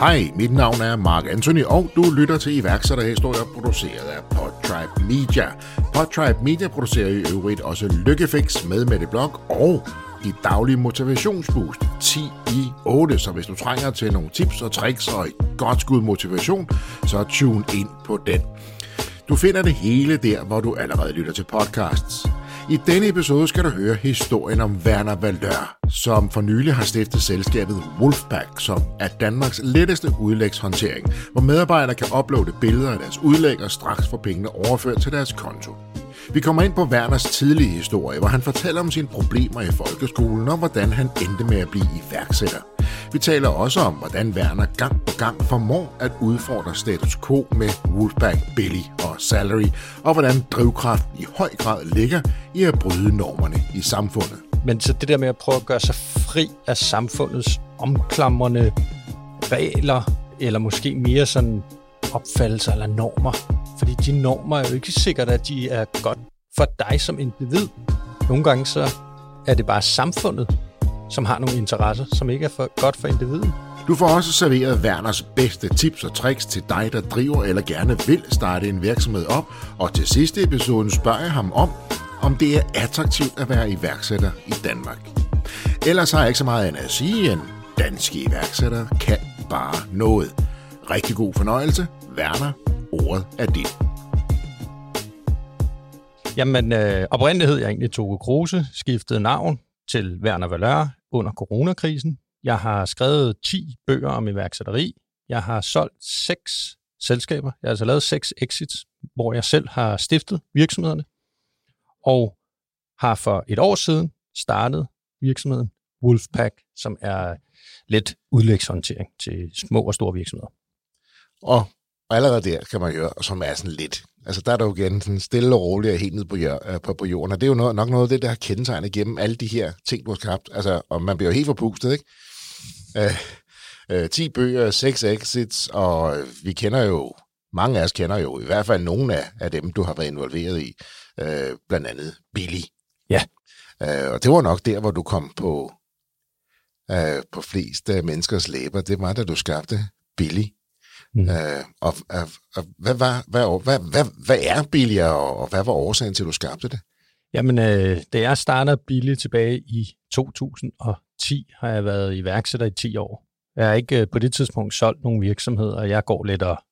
Hej, mit navn er Mark Anthony, og du lytter til iværksætterhistorier produceret af Podtribe Media. Podtribe Media producerer i øvrigt også Lykkefix med Mette Blok og dit daglige motivationsboost 10 i 8. Så hvis du trænger til nogle tips og tricks og et godt skud motivation, så tune ind på den. Du finder det hele der, hvor du allerede lytter til podcasts. I denne episode skal du høre historien om Werner Valør, som for nylig har stiftet selskabet Wolfpack, som er Danmarks letteste udlægshåndtering, hvor medarbejdere kan uploade billeder af deres udlæg og straks få pengene overført til deres konto. Vi kommer ind på Werners tidlige historie, hvor han fortæller om sine problemer i folkeskolen og hvordan han endte med at blive iværksætter. Vi taler også om, hvordan Werner gang på gang formår at udfordre status quo med Wolfpack, Billy og Salary, og hvordan drivkraften i høj grad ligger i at bryde normerne i samfundet. Men så det der med at prøve at gøre sig fri af samfundets omklamrende regler, eller måske mere sådan opfattelser eller normer. Fordi de normer er jo ikke sikkert, at de er godt for dig som individ. Nogle gange så er det bare samfundet, som har nogle interesser, som ikke er for godt for individet. Du får også serveret Werners bedste tips og tricks til dig, der driver eller gerne vil starte en virksomhed op. Og til sidste episoden spørger jeg ham om, om det er attraktivt at være iværksætter i Danmark. Ellers har jeg ikke så meget andet at sige, end danske iværksættere kan bare noget. Rigtig god fornøjelse. Werner, ordet er dit. Jamen, øh, oprindeligt hed jeg egentlig Toge Kruse, skiftede navn til Werner Valør under coronakrisen. Jeg har skrevet 10 bøger om iværksætteri. Jeg har solgt seks selskaber. Jeg har altså lavet seks exits, hvor jeg selv har stiftet virksomhederne. Og har for et år siden startet virksomheden Wolfpack, som er let udlægshåndtering til små og store virksomheder. Og allerede der kan man gøre, som er sådan lidt, altså der er der jo igen sådan stille og roligt helt ned på, jør, på, på jorden, og det er jo noget, nok noget af det, der har kendetegnet gennem alle de her ting, du har skabt, altså, og man bliver jo helt forpustet, ikke? Øh, øh, 10 bøger, 6 exits, og vi kender jo, mange af os kender jo i hvert fald nogle af, af dem, du har været involveret i, øh, blandt andet Billy. Ja. Øh, og det var nok der, hvor du kom på, øh, på flest øh, menneskers læber. Det var, da du skabte Billy. Mm. Øh, og, og, og hvad, var, hvad, hvad, hvad, hvad er Billy, og, hvad var årsagen til, at du skabte det? Jamen, øh, da jeg startede Billy tilbage i 2010, har jeg været iværksætter i 10 år. Jeg har ikke øh, på det tidspunkt solgt nogen virksomheder, og jeg går lidt og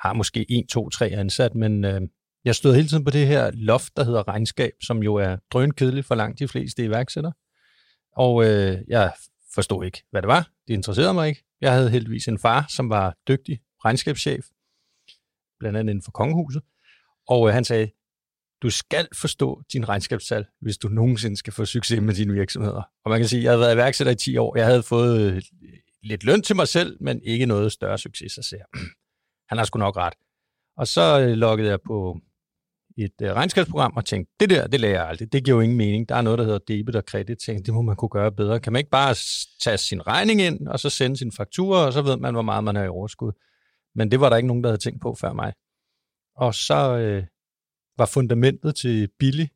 har måske 1, 2, 3 ansat, men øh, jeg stod hele tiden på det her loft, der hedder regnskab, som jo er drønkedeligt for langt de fleste iværksættere. Og øh, jeg forstod ikke, hvad det var. Det interesserede mig ikke. Jeg havde heldigvis en far, som var dygtig regnskabschef, blandt andet inden for kongehuset. Og øh, han sagde, du skal forstå din regnskabstal, hvis du nogensinde skal få succes med dine virksomheder. Og man kan sige, at jeg havde været iværksætter i 10 år. Jeg havde fået øh, lidt løn til mig selv, men ikke noget større succes, så ser Han har sgu nok ret. Og så øh, loggede jeg på et øh, regnskabsprogram og tænkte, det der, det lærer jeg aldrig. Det giver jo ingen mening. Der er noget, der hedder debit og kredit. Tænkte, det må man kunne gøre bedre. Kan man ikke bare tage sin regning ind, og så sende sin faktura, og så ved man, hvor meget man har i overskud. Men det var der ikke nogen, der havde tænkt på før mig. Og så øh, var fundamentet til Billy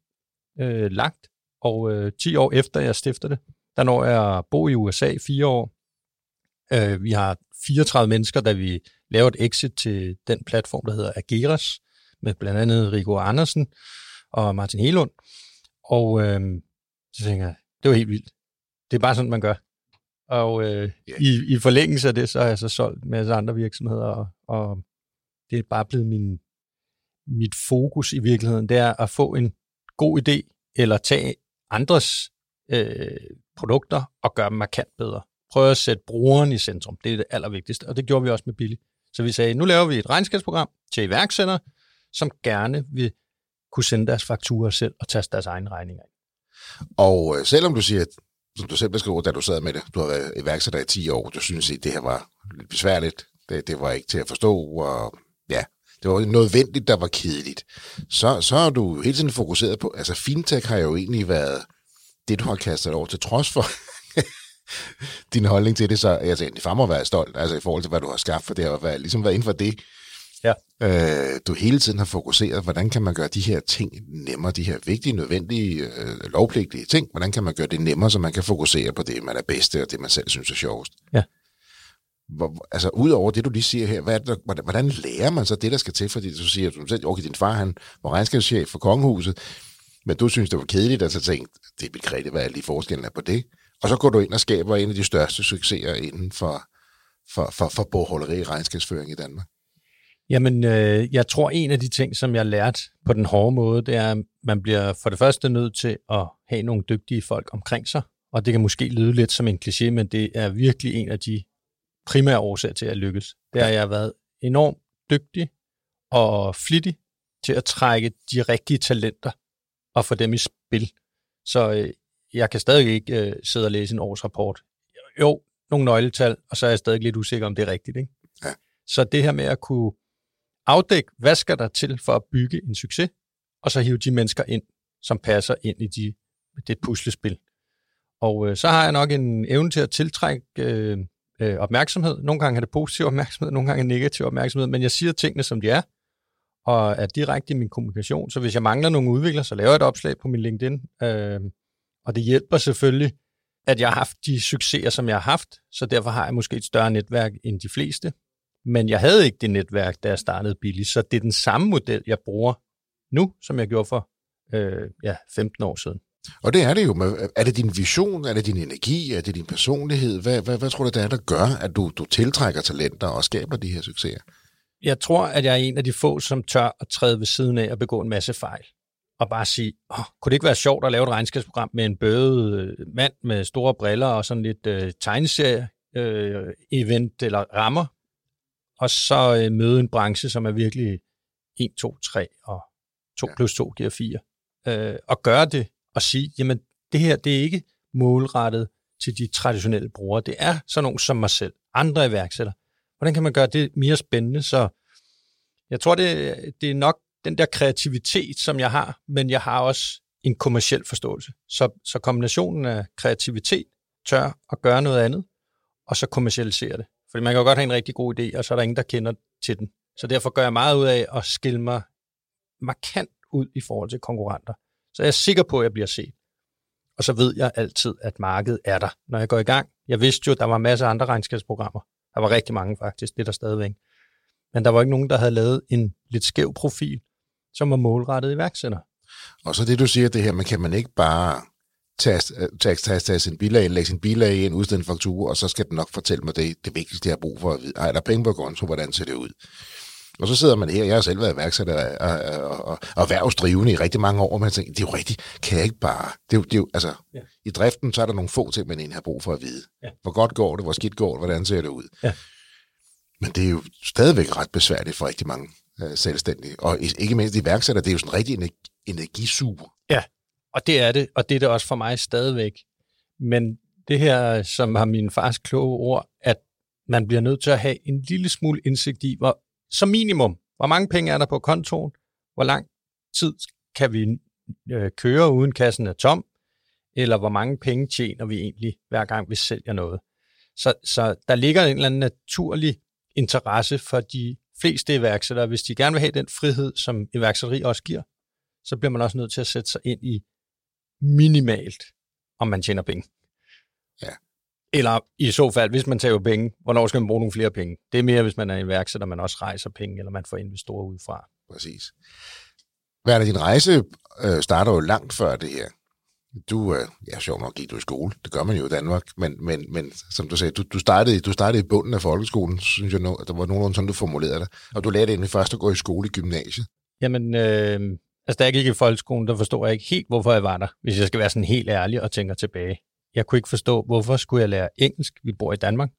øh, lagt, og øh, 10 år efter jeg stifter det, der når jeg bo i USA i fire år. Øh, vi har 34 mennesker, da vi laver et exit til den platform, der hedder Ageras, med blandt andet Rico Andersen og Martin Helund. Og øh, så tænker jeg, det var helt vildt. Det er bare sådan, man gør. Og øh, yeah. i, i forlængelse af det, så har jeg så solgt en masse andre virksomheder, og, og det er bare blevet min, mit fokus i virkeligheden, det er at få en god idé, eller tage andres øh, produkter og gøre dem markant bedre. Prøve at sætte brugeren i centrum. Det er det allervigtigste, og det gjorde vi også med Billy. Så vi sagde, nu laver vi et regnskabsprogram til iværksættere, som gerne vil kunne sende deres fakturer selv og tage deres egen regninger ind. Og øh, selvom du siger, som du selv beskriver, da du sad med det, du har været iværksætter i 10 år, du synes, at det her var lidt besværligt, det, det var ikke til at forstå, og ja, det var nødvendigt, der var kedeligt. Så, så har du hele tiden fokuseret på, altså fintech har jo egentlig været det, du har kastet over til trods for din holdning til det, så altså, jeg det far må være stolt, altså i forhold til, hvad du har skaffet, for det har været, ligesom været inden for det, Ja. Øh, du hele tiden har fokuseret, hvordan kan man gøre de her ting nemmere, de her vigtige, nødvendige, øh, lovpligtige ting, hvordan kan man gøre det nemmere, så man kan fokusere på det, man er bedste, og det, man selv synes er sjovest. Ja. hvor, altså udover det, du lige siger her, hvad er det, hvordan, hvordan lærer man så det, der skal til? Fordi du siger, du selv, okay, din far han var regnskabschef for kongehuset, men du synes, det var kedeligt, at så tænkte, det er begrebet, hvad er lige forskellen er på det? Og så går du ind og skaber en af de største succeser inden for, for, for, for bogholderi og regnskabsføring i Danmark. Jamen, øh, jeg tror, en af de ting, som jeg har lært på den hårde måde, det er, at man bliver for det første nødt til at have nogle dygtige folk omkring sig. Og det kan måske lyde lidt som en kliché, men det er virkelig en af de primære årsager til at lykkes. Det har jeg været enormt dygtig og flittig til at trække de rigtige talenter og få dem i spil. Så øh, jeg kan stadig ikke øh, sidde og læse en årsrapport. Jo, nogle nøgletal, og så er jeg stadig lidt usikker, om det er rigtigt. Ikke? Ja. Så det her med at kunne afdække, hvad skal der til for at bygge en succes, og så hive de mennesker ind, som passer ind i de, det puslespil. Og øh, så har jeg nok en evne til at tiltrække øh, øh, opmærksomhed. Nogle gange er det positiv opmærksomhed, nogle gange er det negativ opmærksomhed, men jeg siger tingene, som de er, og er direkte i min kommunikation. Så hvis jeg mangler nogle udviklere, så laver jeg et opslag på min LinkedIn. Øh, og det hjælper selvfølgelig, at jeg har haft de succeser, som jeg har haft, så derfor har jeg måske et større netværk end de fleste. Men jeg havde ikke det netværk, da jeg startede Billy, så det er den samme model, jeg bruger nu, som jeg gjorde for øh, ja, 15 år siden. Og det er det jo. Er det din vision? Er det din energi? Er det din personlighed? Hvad, hvad, hvad tror du, det er, der gør, at du, du tiltrækker talenter og skaber de her succeser? Jeg tror, at jeg er en af de få, som tør at træde ved siden af og begå en masse fejl. Og bare sige, oh, kunne det ikke være sjovt at lave et regnskabsprogram med en bøde øh, mand med store briller og sådan lidt øh, tegneserie-event øh, eller rammer, og så øh, møde en branche, som er virkelig 1, 2, 3 og 2 ja. plus 2 giver 4. Øh, og gøre det og sige, jamen det her, det er ikke målrettet til de traditionelle brugere. Det er sådan nogle som mig selv, andre iværksættere. Hvordan kan man gøre det mere spændende? Så jeg tror, det, det er nok den der kreativitet, som jeg har, men jeg har også en kommersiel forståelse. Så, så kombinationen af kreativitet, tør at gøre noget andet, og så kommercialisere det. Fordi man kan jo godt have en rigtig god idé, og så er der ingen, der kender til den. Så derfor gør jeg meget ud af at skille mig markant ud i forhold til konkurrenter. Så jeg er sikker på, at jeg bliver set. Og så ved jeg altid, at markedet er der, når jeg går i gang. Jeg vidste jo, at der var masser af andre regnskabsprogrammer. Der var rigtig mange faktisk, det er der stadigvæk. Men der var ikke nogen, der havde lavet en lidt skæv profil, som var målrettet iværksætter. Og så det, du siger, det her, man kan man ikke bare tage, tage, tage, tage sin bilag, lægge sin bilag ind, udstede en faktura, og så skal den nok fortælle mig det, det vigtigste, jeg har brug for at vide. Ej, der er penge på konto, hvordan ser det ud? Og så sidder man her, jeg har selv været iværksætter og, og, og, og erhvervsdrivende i rigtig mange år, og man tænker, det er jo rigtigt, kan jeg ikke bare... Det er jo, det er jo, altså, ja. I driften, så er der nogle få ting, man egentlig har brug for at vide. Ja. Hvor godt går det, hvor skidt går det, hvordan ser det ud? Ja. Men det er jo stadigvæk ret besværligt for rigtig mange uh, selvstændige. Og ikke mindst iværksætter, det er jo sådan rigtig energi, energisug. Og det er det, og det er det også for mig stadigvæk. Men det her, som har min fars kloge ord, at man bliver nødt til at have en lille smule indsigt i, hvor som minimum, hvor mange penge er der på kontoen, hvor lang tid kan vi øh, køre uden kassen er tom, eller hvor mange penge tjener vi egentlig, hver gang vi sælger noget. Så, så der ligger en eller anden naturlig interesse for de fleste iværksættere. Hvis de gerne vil have den frihed, som iværksætteri også giver, så bliver man også nødt til at sætte sig ind i minimalt, om man tjener penge. Ja. Eller i så fald, hvis man tager penge, hvornår skal man bruge nogle flere penge? Det er mere, hvis man er iværksætter, man også rejser penge, eller man får investorer udefra. Præcis. Hvad er det, din rejse øh, starter jo langt før det her. Du, øh, ja, sjov nok gik du i skole. Det gør man jo i Danmark. Men, men, men som du sagde, du, du, startede, du startede i bunden af folkeskolen, synes jeg, at der var nogenlunde sådan, du formulerede det. Og du lærte egentlig først at gå i skole i gymnasiet. Jamen, øh, altså da jeg gik i folkeskolen, der forstod jeg ikke helt, hvorfor jeg var der, hvis jeg skal være sådan helt ærlig og tænker tilbage. Jeg kunne ikke forstå, hvorfor skulle jeg lære engelsk? Vi bor i Danmark.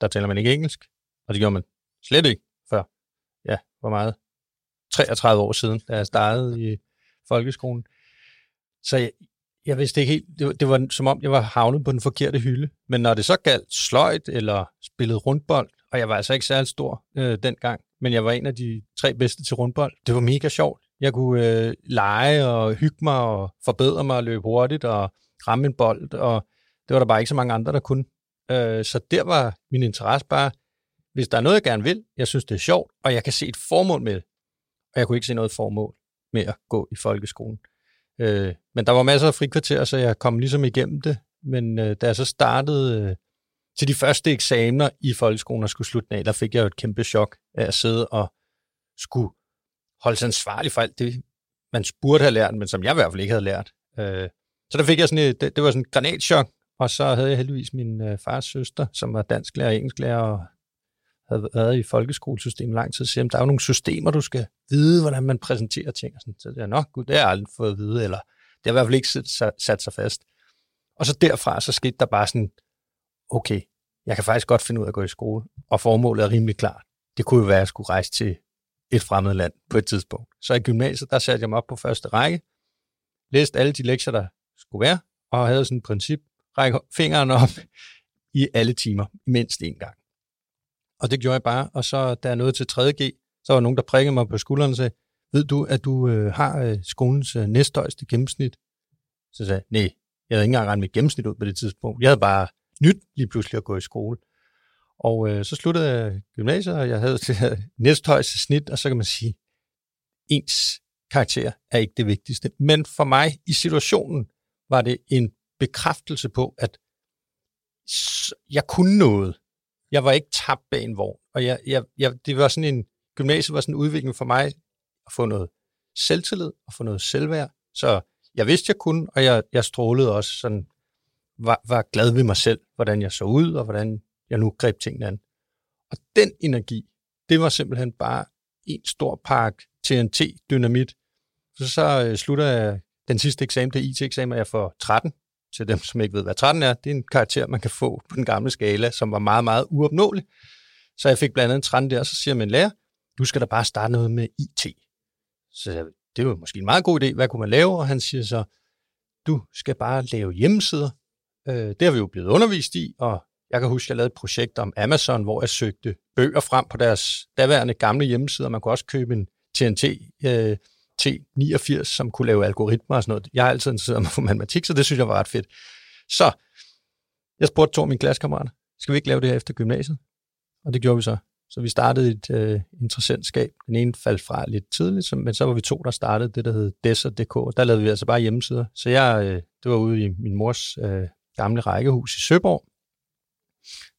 Der taler man ikke engelsk. Og det gjorde man slet ikke før. Ja, hvor meget? 33 år siden, da jeg startede i folkeskolen. Så jeg, jeg vidste ikke helt, det var, det var som om, jeg var havnet på den forkerte hylde. Men når det så galt sløjt eller spillet rundbold, og jeg var altså ikke særlig stor øh, dengang, men jeg var en af de tre bedste til rundbold. Det var mega sjovt. Jeg kunne øh, lege og hygge mig og forbedre mig og løbe hurtigt og ramme en bold, og det var der bare ikke så mange andre, der kunne. Øh, så der var min interesse bare, hvis der er noget, jeg gerne vil, jeg synes, det er sjovt, og jeg kan se et formål med det. Og jeg kunne ikke se noget formål med at gå i folkeskolen. Øh, men der var masser af frikvarter, så jeg kom ligesom igennem det. Men øh, da jeg så startede øh, til de første eksamener i folkeskolen, og skulle slutte af, der fik jeg jo et kæmpe chok af at sidde og skulle holdes ansvarlig for alt det, man burde have lært, men som jeg i hvert fald ikke havde lært. Øh, så der fik jeg sådan et, det, det var sådan et granatschok, og så havde jeg heldigvis min øh, fars søster, som var dansklærer og engelsklærer, og havde været i folkeskolesystemet lang tid, så der er jo nogle systemer, du skal vide, hvordan man præsenterer ting. Og sådan. Så det er nok, gud, det har jeg aldrig fået at vide, eller det har i hvert fald ikke sat, sat sig fast. Og så derfra, så skete der bare sådan, okay, jeg kan faktisk godt finde ud af at gå i skole, og formålet er rimelig klart. Det kunne jo være, at jeg skulle rejse til et fremmed land på et tidspunkt. Så i gymnasiet, der satte jeg mig op på første række, læste alle de lektier, der skulle være, og havde sådan et princip, række fingeren op i alle timer, mindst en gang. Og det gjorde jeg bare, og så da jeg nåede til 3.G, så var nogen, der prikkede mig på skulderen og sagde, ved du, at du øh, har øh, skolens øh, næsthøjeste gennemsnit? Så sagde jeg, nej, jeg havde ikke engang regnet mit gennemsnit ud på det tidspunkt. Jeg havde bare nyt lige pludselig at gå i skole. Og øh, så sluttede jeg gymnasiet, og jeg havde det næsthøjeste snit, og så kan man sige, ens karakter er ikke det vigtigste. Men for mig i situationen var det en bekræftelse på, at jeg kunne noget. Jeg var ikke tabt bag en vogn. Og jeg, jeg, jeg, det var sådan en, gymnasiet var sådan en udvikling for mig at få noget selvtillid og få noget selvværd. Så jeg vidste, jeg kunne, og jeg, jeg strålede også sådan, var, var glad ved mig selv, hvordan jeg så ud, og hvordan jeg nu greb tingene an. Og den energi, det var simpelthen bare en stor park TNT-dynamit. Så så øh, slutter jeg den sidste eksamen, det IT-eksamen, jeg får 13. Til dem, som ikke ved, hvad 13 er, det er en karakter, man kan få på den gamle skala, som var meget, meget uopnåelig. Så jeg fik blandt andet 13 der, så siger min lærer, du skal da bare starte noget med IT. Så jeg, det var måske en meget god idé, hvad kunne man lave? Og han siger så, du skal bare lave hjemmesider. Øh, det har vi jo blevet undervist i, og jeg kan huske, at jeg lavede et projekt om Amazon, hvor jeg søgte bøger frem på deres daværende gamle hjemmesider. Man kunne også købe en TNT øh, T89, som kunne lave algoritmer og sådan noget. Jeg har altid interesseret mig for matematik, så det synes jeg var ret fedt. Så jeg spurgte to af mine klassekammerater, skal vi ikke lave det her efter gymnasiet? Og det gjorde vi så. Så vi startede et øh, interessentskab. Den ene faldt fra lidt tidligt, men så var vi to, der startede det, der hed Desert.dk. Der lavede vi altså bare hjemmesider. Så jeg, øh, det var ude i min mors øh, gamle rækkehus i Søborg,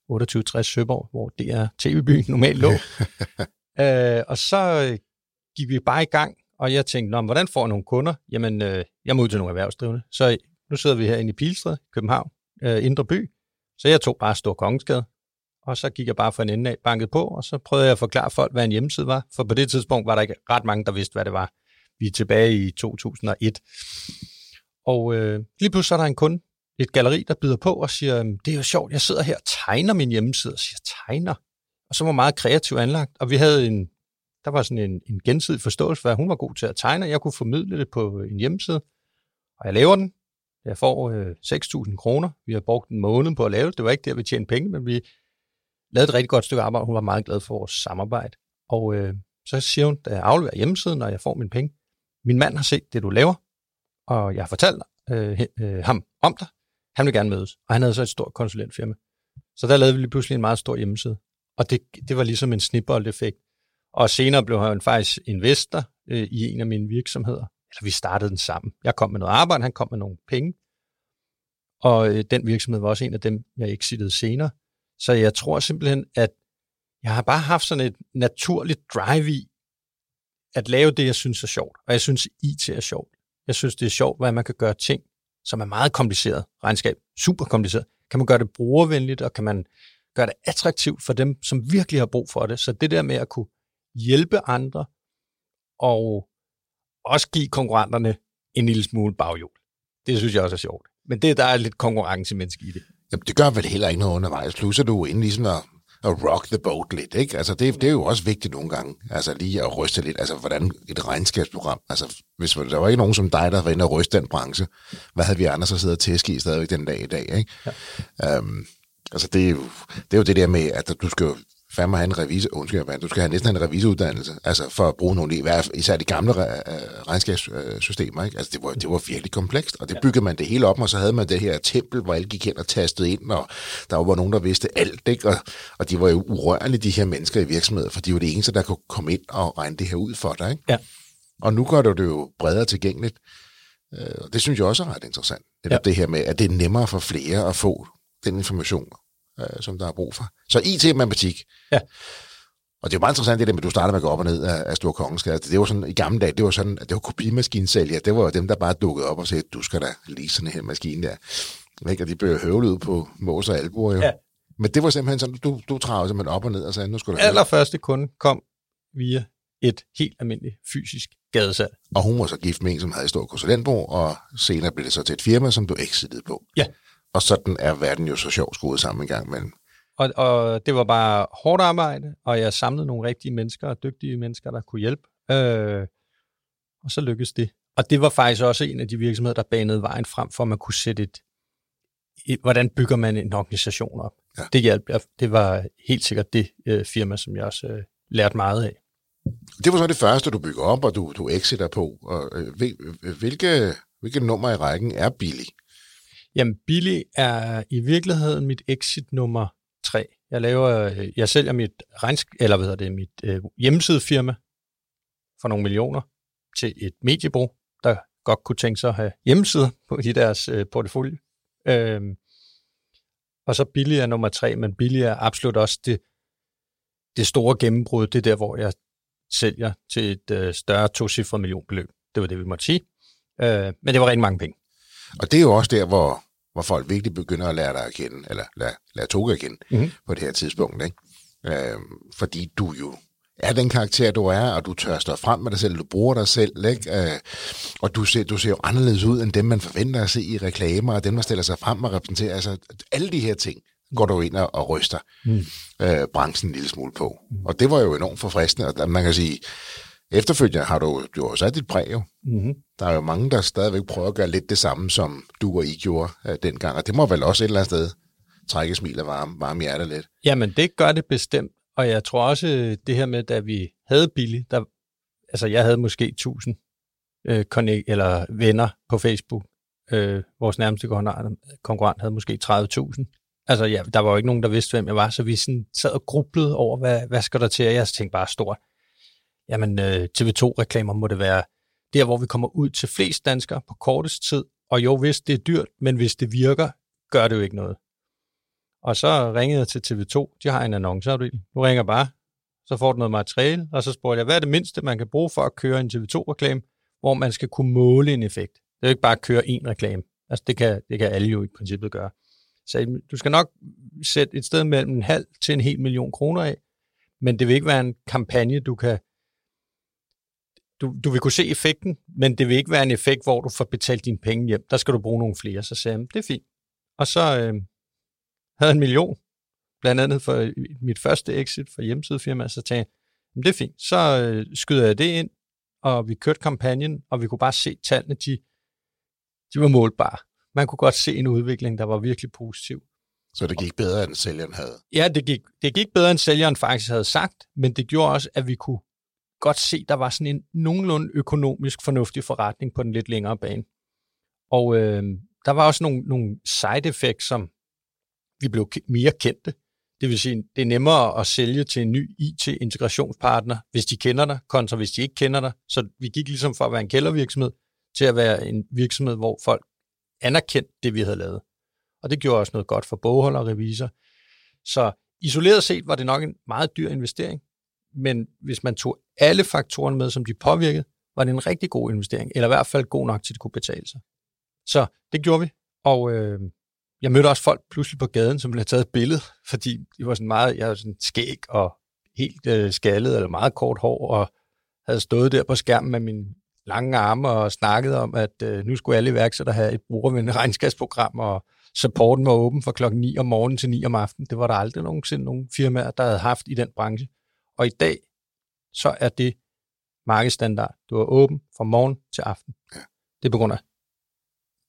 2860 Søborg, hvor det er tv-byen normalt lå. øh, og så øh, gik vi bare i gang, og jeg tænkte, Nå, hvordan får jeg nogle kunder? Jamen, øh, jeg må ud til nogle erhvervsdrivende. Så nu sidder vi herinde i Pilstred, København, øh, Indre By. Så jeg tog bare Stor Kongensgade, og så gik jeg bare for en ende af, banket på, og så prøvede jeg at forklare folk, hvad en hjemmeside var. For på det tidspunkt var der ikke ret mange, der vidste, hvad det var. Vi er tilbage i 2001. Og øh, lige pludselig så er der en kunde, et galeri, der byder på og siger, det er jo sjovt, jeg sidder her og tegner min hjemmeside, og siger, tegner? Og så var meget kreativ anlagt, og vi havde en, der var sådan en, en gensidig forståelse for, at hun var god til at tegne, jeg kunne formidle det på øh, en hjemmeside, og jeg laver den. Jeg får øh, 6.000 kroner. Vi har brugt en måned på at lave det. Det var ikke der, vi tjente penge, men vi lavede et rigtig godt stykke arbejde. Hun var meget glad for vores samarbejde. Og øh, så siger hun, da jeg afleverer hjemmesiden, og jeg får mine penge, min mand har set det, du laver, og jeg har fortalt øh, øh, ham om dig. Han ville gerne mødes, og han havde så et stort konsulentfirma. Så der lavede vi lige pludselig en meget stor hjemmeside. Og det, det var ligesom en snibboldeffekt. Og senere blev han faktisk investor øh, i en af mine virksomheder. Eller vi startede den sammen. Jeg kom med noget arbejde, han kom med nogle penge. Og øh, den virksomhed var også en af dem, jeg exitede senere. Så jeg tror simpelthen, at jeg har bare haft sådan et naturligt drive i at lave det, jeg synes er sjovt. Og jeg synes, IT er sjovt. Jeg synes, det er sjovt, hvad man kan gøre ting, som er meget kompliceret. Regnskab, super kompliceret. Kan man gøre det brugervenligt, og kan man gøre det attraktivt for dem, som virkelig har brug for det. Så det der med at kunne hjælpe andre, og også give konkurrenterne en lille smule baghjul. Det synes jeg også er sjovt. Men det, der er lidt konkurrencemenneske i det. Jamen, det gør vel heller ikke noget undervejs. Plus er du inde ligesom at, at rock the boat lidt, ikke? Altså, det, det er jo også vigtigt nogle gange. Altså, lige at ryste lidt. Altså, hvordan et regnskabsprogram. Altså, hvis der var ikke nogen som dig, der var inde og ryste den branche, hvad havde vi andre så siddet og tæske i stadigvæk den dag i dag, ikke? Ja. Øhm, altså, det er, jo, det er jo det der med, at du skal fandme have en revisor, undskyld, du skal have næsten have en revisoruddannelse, altså for at bruge nogle, især de gamle regnskabssystemer, ikke? Altså det var, det var virkelig komplekst, og det byggede man det hele op, og så havde man det her tempel, hvor alle gik hen og tastede ind, og der var nogen, der vidste alt, ikke? Og, og de var jo urørlige, de her mennesker i virksomheden, for de var det eneste, der kunne komme ind og regne det her ud for dig, ikke? Ja. Og nu gør du det jo bredere tilgængeligt, øh, og det synes jeg også er ret interessant. Det, ja. det her med, at det er nemmere for flere at få den information, øh, som der er brug for. Så IT og matematik. Ja. Og det er jo meget interessant det der med, at du starter med at gå op og ned af, af Stor Kongensgade. Det var sådan, i gamle dage, det var sådan, at det var kopimaskinsælger. Det var jo dem, der bare dukkede op og sagde, du skal da lige sådan en her maskine der. Ikke? Og de blev høvlet ud på mås og albuer jo. Ja. Men det var simpelthen sådan, du, du travede simpelthen op og ned og sagde, nu skal du. Allerførste kunde kom via et helt almindeligt fysisk gadesalg. Og hun var så gift med en, som havde et stort konsulentbo, og senere blev det så til et firma, som du exitede på. Ja. Og sådan er verden jo så sjov skruet sammen en gang imellem. Og, og det var bare hårdt arbejde, og jeg samlede nogle rigtige mennesker og dygtige mennesker, der kunne hjælpe. Øh, og så lykkedes det. Og det var faktisk også en af de virksomheder, der banede vejen frem for, at man kunne sætte et, et hvordan bygger man en organisation op. Ja. Det hjalp. jeg- Det var helt sikkert det øh, firma, som jeg også øh, lærte meget af. Det var så det første, du bygger op, og du, du exiter på. Og, øh, øh, hvilke, hvilke nummer i rækken er billig? Jamen, Billy er i virkeligheden mit exit nummer tre. Jeg laver, jeg sælger mit regnsk, eller hvad hedder det, mit øh, hjemmesidefirma for nogle millioner til et mediebrug, der godt kunne tænke sig at have hjemmesider på i deres øh, portefølje. Øhm, og så Billy er nummer tre, men Billy er absolut også det, det store gennembrud. Det er der, hvor jeg sælger til et øh, større tocifret millionbeløb. Det var det, vi måtte sige. Øh, men det var rigtig mange penge. Og det er jo også der, hvor, hvor folk virkelig begynder at lære dig at kende, eller lære, lære Toga at kende Mhm. på det her tidspunkt. Ikke? Øh, fordi du jo er den karakter, du er, og du tør stå frem med dig selv, du bruger dig selv, ikke? Øh, og du ser, du ser jo anderledes ud, end dem, man forventer at se i reklamer, og dem, der stiller sig frem og repræsenterer. Altså, alle de her ting går du ind og, og ryster Mm. øh, branchen en lille smule på. Og det var jo enormt forfriskende, og man kan sige, efterfølgende har du jo også dit præg jo. Mm-hmm. Der er jo mange, der stadigvæk prøver at gøre lidt det samme, som du og I gjorde øh, dengang, og det må vel også et eller andet sted trække smil og varme, varme hjertet lidt. Jamen, det gør det bestemt. Og jeg tror også, øh, det her med, da vi havde Billy, der, altså jeg havde måske 1000 øh, connect, eller venner på Facebook. Øh, vores nærmeste konkurrent havde måske 30.000. Altså, ja, der var jo ikke nogen, der vidste, hvem jeg var, så vi sådan sad og grublede over, hvad, hvad skal der til? Og jeg tænkte bare stort. Jamen, øh, TV2-reklamer må det være der, hvor vi kommer ud til flest danskere på kortest tid. Og jo, hvis det er dyrt, men hvis det virker, gør det jo ikke noget. Og så ringede jeg til TV2. De har en annonceafdeling. Du ringer bare. Så får du noget materiale, og så spurgte jeg, hvad er det mindste, man kan bruge for at køre en TV2-reklame, hvor man skal kunne måle en effekt. Det er jo ikke bare at køre en reklame. Altså, det kan, det kan alle jo i princippet gøre. Så du skal nok sætte et sted mellem en halv til en hel million kroner af, men det vil ikke være en kampagne, du kan... Du, du vil kunne se effekten, men det vil ikke være en effekt, hvor du får betalt dine penge hjem. Der skal du bruge nogle flere. Så sagde jeg, det er fint. Og så øh, havde en million, blandt andet for mit første exit for hjemmesidefirma, så tænkte jeg, "Jamen, det er fint. Så øh, skyder jeg det ind, og vi kørte kampagnen, og vi kunne bare se tallene, de, de var målbare. Man kunne godt se en udvikling, der var virkelig positiv. Så det gik bedre, end sælgeren havde. Ja, det gik, det gik bedre, end sælgeren faktisk havde sagt, men det gjorde også, at vi kunne godt se, der var sådan en nogenlunde økonomisk fornuftig forretning på den lidt længere bane. Og øh, der var også nogle, nogle side effects, som vi blev mere kendte. Det vil sige, det er nemmere at sælge til en ny IT-integrationspartner, hvis de kender dig, kontra hvis de ikke kender dig. Så vi gik ligesom fra at være en kældervirksomhed til at være en virksomhed, hvor folk anerkendte det, vi havde lavet. Og det gjorde også noget godt for bogholder og revisor. Så isoleret set var det nok en meget dyr investering, men hvis man tog alle faktorerne med, som de påvirkede, var det en rigtig god investering, eller i hvert fald god nok til, at det kunne betale sig. Så det gjorde vi, og øh, jeg mødte også folk pludselig på gaden, som ville have taget et billede, fordi de var sådan meget, jeg var sådan skæg og helt øh, skaldet, eller meget kort hår, og havde stået der på skærmen med mine lange arme og snakket om, at øh, nu skulle alle iværksættere have et brugervenligt regnskabsprogram, og supporten var åben fra klokken 9 om morgenen til 9 om aftenen. Det var der aldrig nogensinde nogen firmaer, der havde haft i den branche. Og i dag, så er det markedsstandard. Du er åben fra morgen til aften. Ja. Det er på grund af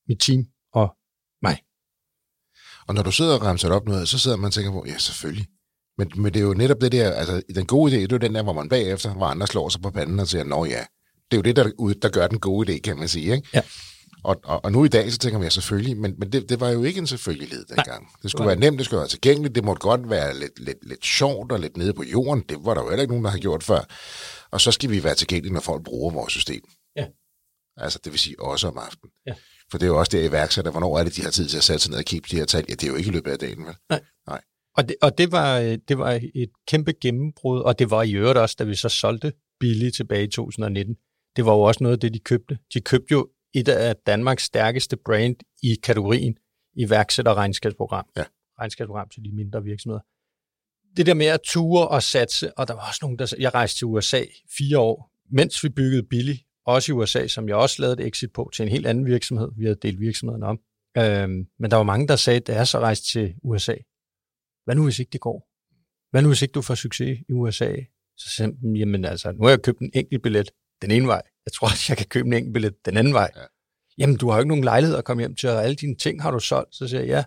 mit team og mig. Og når du sidder og ramser det op noget, så sidder man og tænker på, ja, selvfølgelig. Men, men det er jo netop det der, altså den gode idé, det er jo den der, hvor man bagefter, hvor andre slår sig på panden og siger, nå ja, det er jo det, der, der gør den gode idé, kan man sige, ikke? Ja. Og, og, og nu i dag, så tænker man, ja, selvfølgelig, men, men det, det var jo ikke en selvfølgelighed dengang. Det skulle være nemt, det skulle være tilgængeligt, det måtte godt være lidt, lidt, lidt sjovt og lidt nede på jorden. Det var der jo heller ikke nogen, der har gjort før. Og så skal vi være tilgængelige, når folk bruger vores system. Ja. Altså, det vil sige også om aftenen. Ja. For det er jo også det iværksætter, hvornår er det, de har tid til at sætte sig ned og kigge på de her tal? Ja, det er jo ikke i løbet af dagen, vel? Nej. Nej. Og det, og det, var, øh, det var et kæmpe gennembrud, og det var i øvrigt også, da vi så solgte billigt tilbage i 2019. Det var jo også noget af det, de købte. De købte jo et af Danmarks stærkeste brand i kategorien iværksætterregnskabsprogram. Ja. Regnskabsprogram til de mindre virksomheder. Det der med at ture og satse, og der var også nogen, der... Jeg rejste til USA fire år, mens vi byggede billigt, også i USA, som jeg også lavede et exit på til en helt anden virksomhed. Vi havde delt virksomheden om. Øhm, men der var mange, der sagde, da jeg så rejste til USA, hvad nu hvis ikke det går? Hvad nu hvis ikke du får succes i USA? Så sagde jamen altså, nu har jeg købt en enkelt billet den ene vej. Jeg tror også, jeg kan købe en enkelt billet den anden vej. Ja. Jamen, du har jo ikke nogen lejlighed at komme hjem til, og alle dine ting har du solgt. Så siger jeg, ja,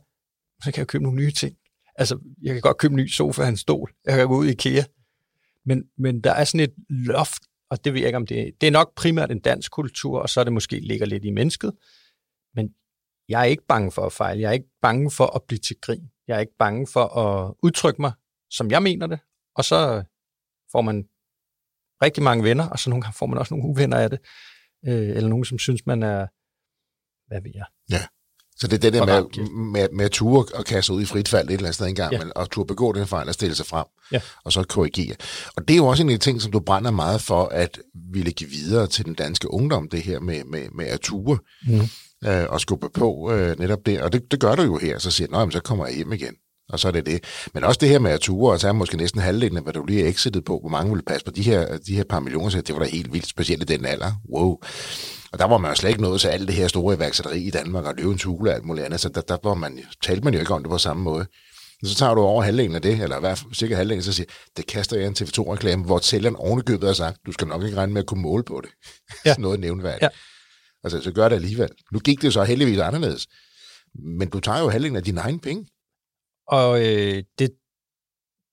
så kan jeg købe nogle nye ting. Altså, jeg kan godt købe en ny sofa og en stol. Jeg kan gå ud i IKEA. Men, men der er sådan et loft, og det ved jeg ikke, om det Det er nok primært en dansk kultur, og så er det måske ligger lidt i mennesket. Men jeg er ikke bange for at fejle. Jeg er ikke bange for at blive til grin. Jeg er ikke bange for at udtrykke mig, som jeg mener det. Og så får man rigtig mange venner, og så nogle gange får man også nogle uvenner af det. Øh, eller nogen, som synes, man er, hvad ved jeg? Ja. Så det er det der med, med, med at ture og kaste ud i frit fald et eller andet sted engang, ja. men at ture begå den fejl og stille sig frem, ja. og så korrigere. Og det er jo også en af de ting, som du brænder meget for, at ville give videre til den danske ungdom, det her med, med, med at ture mm. øh, og skubbe på øh, netop det. Og det, det gør du jo her, så siger du, så kommer jeg hjem igen og så er det det. Men også det her med at ture, og så er måske næsten halvdelen af, hvad du lige er exitet på, hvor mange vil passe på de her, de her par millioner, så det var da helt vildt, specielt i den alder. Wow. Og der var man jo slet ikke nået til alt det her store iværksætteri i Danmark, og løvens hule og alt muligt andet, så der, der var man, talte man jo ikke om det på samme måde. Og så tager du over halvdelen af det, eller i hvert fald cirka halvdelen, så siger det kaster jeg en TV2-reklame, hvor sælgeren ovenikøbet har sagt, du skal nok ikke regne med at kunne måle på det. Ja. Noget nævnværdigt. Ja. Altså, så gør det alligevel. Nu gik det så heldigvis anderledes. Men du tager jo halvdelen af dine egne penge. Og øh, det,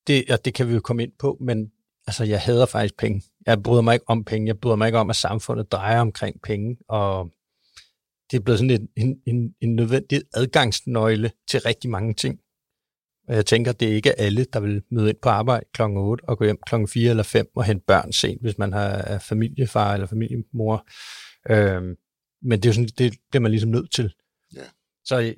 det, ja, det kan vi jo komme ind på, men altså, jeg hader faktisk penge. Jeg bryder mig ikke om penge. Jeg bryder mig ikke om, at samfundet drejer omkring penge. Og det er blevet sådan en, en, en, en nødvendig adgangsnøgle til rigtig mange ting. Og jeg tænker, det er ikke alle, der vil møde ind på arbejde kl. 8 og gå hjem kl. 4 eller 5 og hente børn sent, hvis man har er familiefar eller familiemor. Øhm, men det er jo sådan, det bliver man ligesom nødt til. Ja. Så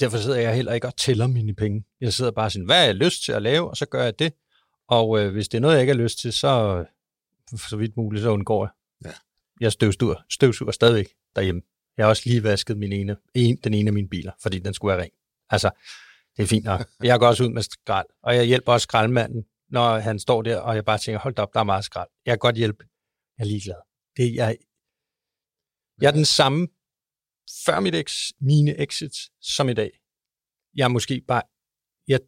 Derfor sidder jeg heller ikke og tæller mine penge. Jeg sidder bare sådan, hvad har jeg lyst til at lave, og så gør jeg det. Og øh, hvis det er noget, jeg ikke har lyst til, så så vidt muligt, så undgår jeg. Ja. Jeg støvsuger, støvsuger stadigvæk derhjemme. Jeg har også lige vasket min ene, en, den ene af mine biler, fordi den skulle være ren. Altså, det er fint nok. Jeg går også ud med skrald, og jeg hjælper også skraldmanden, når han står der, og jeg bare tænker, hold op, der er meget skrald. Jeg kan godt hjælpe. Jeg er ligeglad. Det, jeg, jeg er den samme før mit ex, mine exits som i dag. Jeg er måske bare, jeg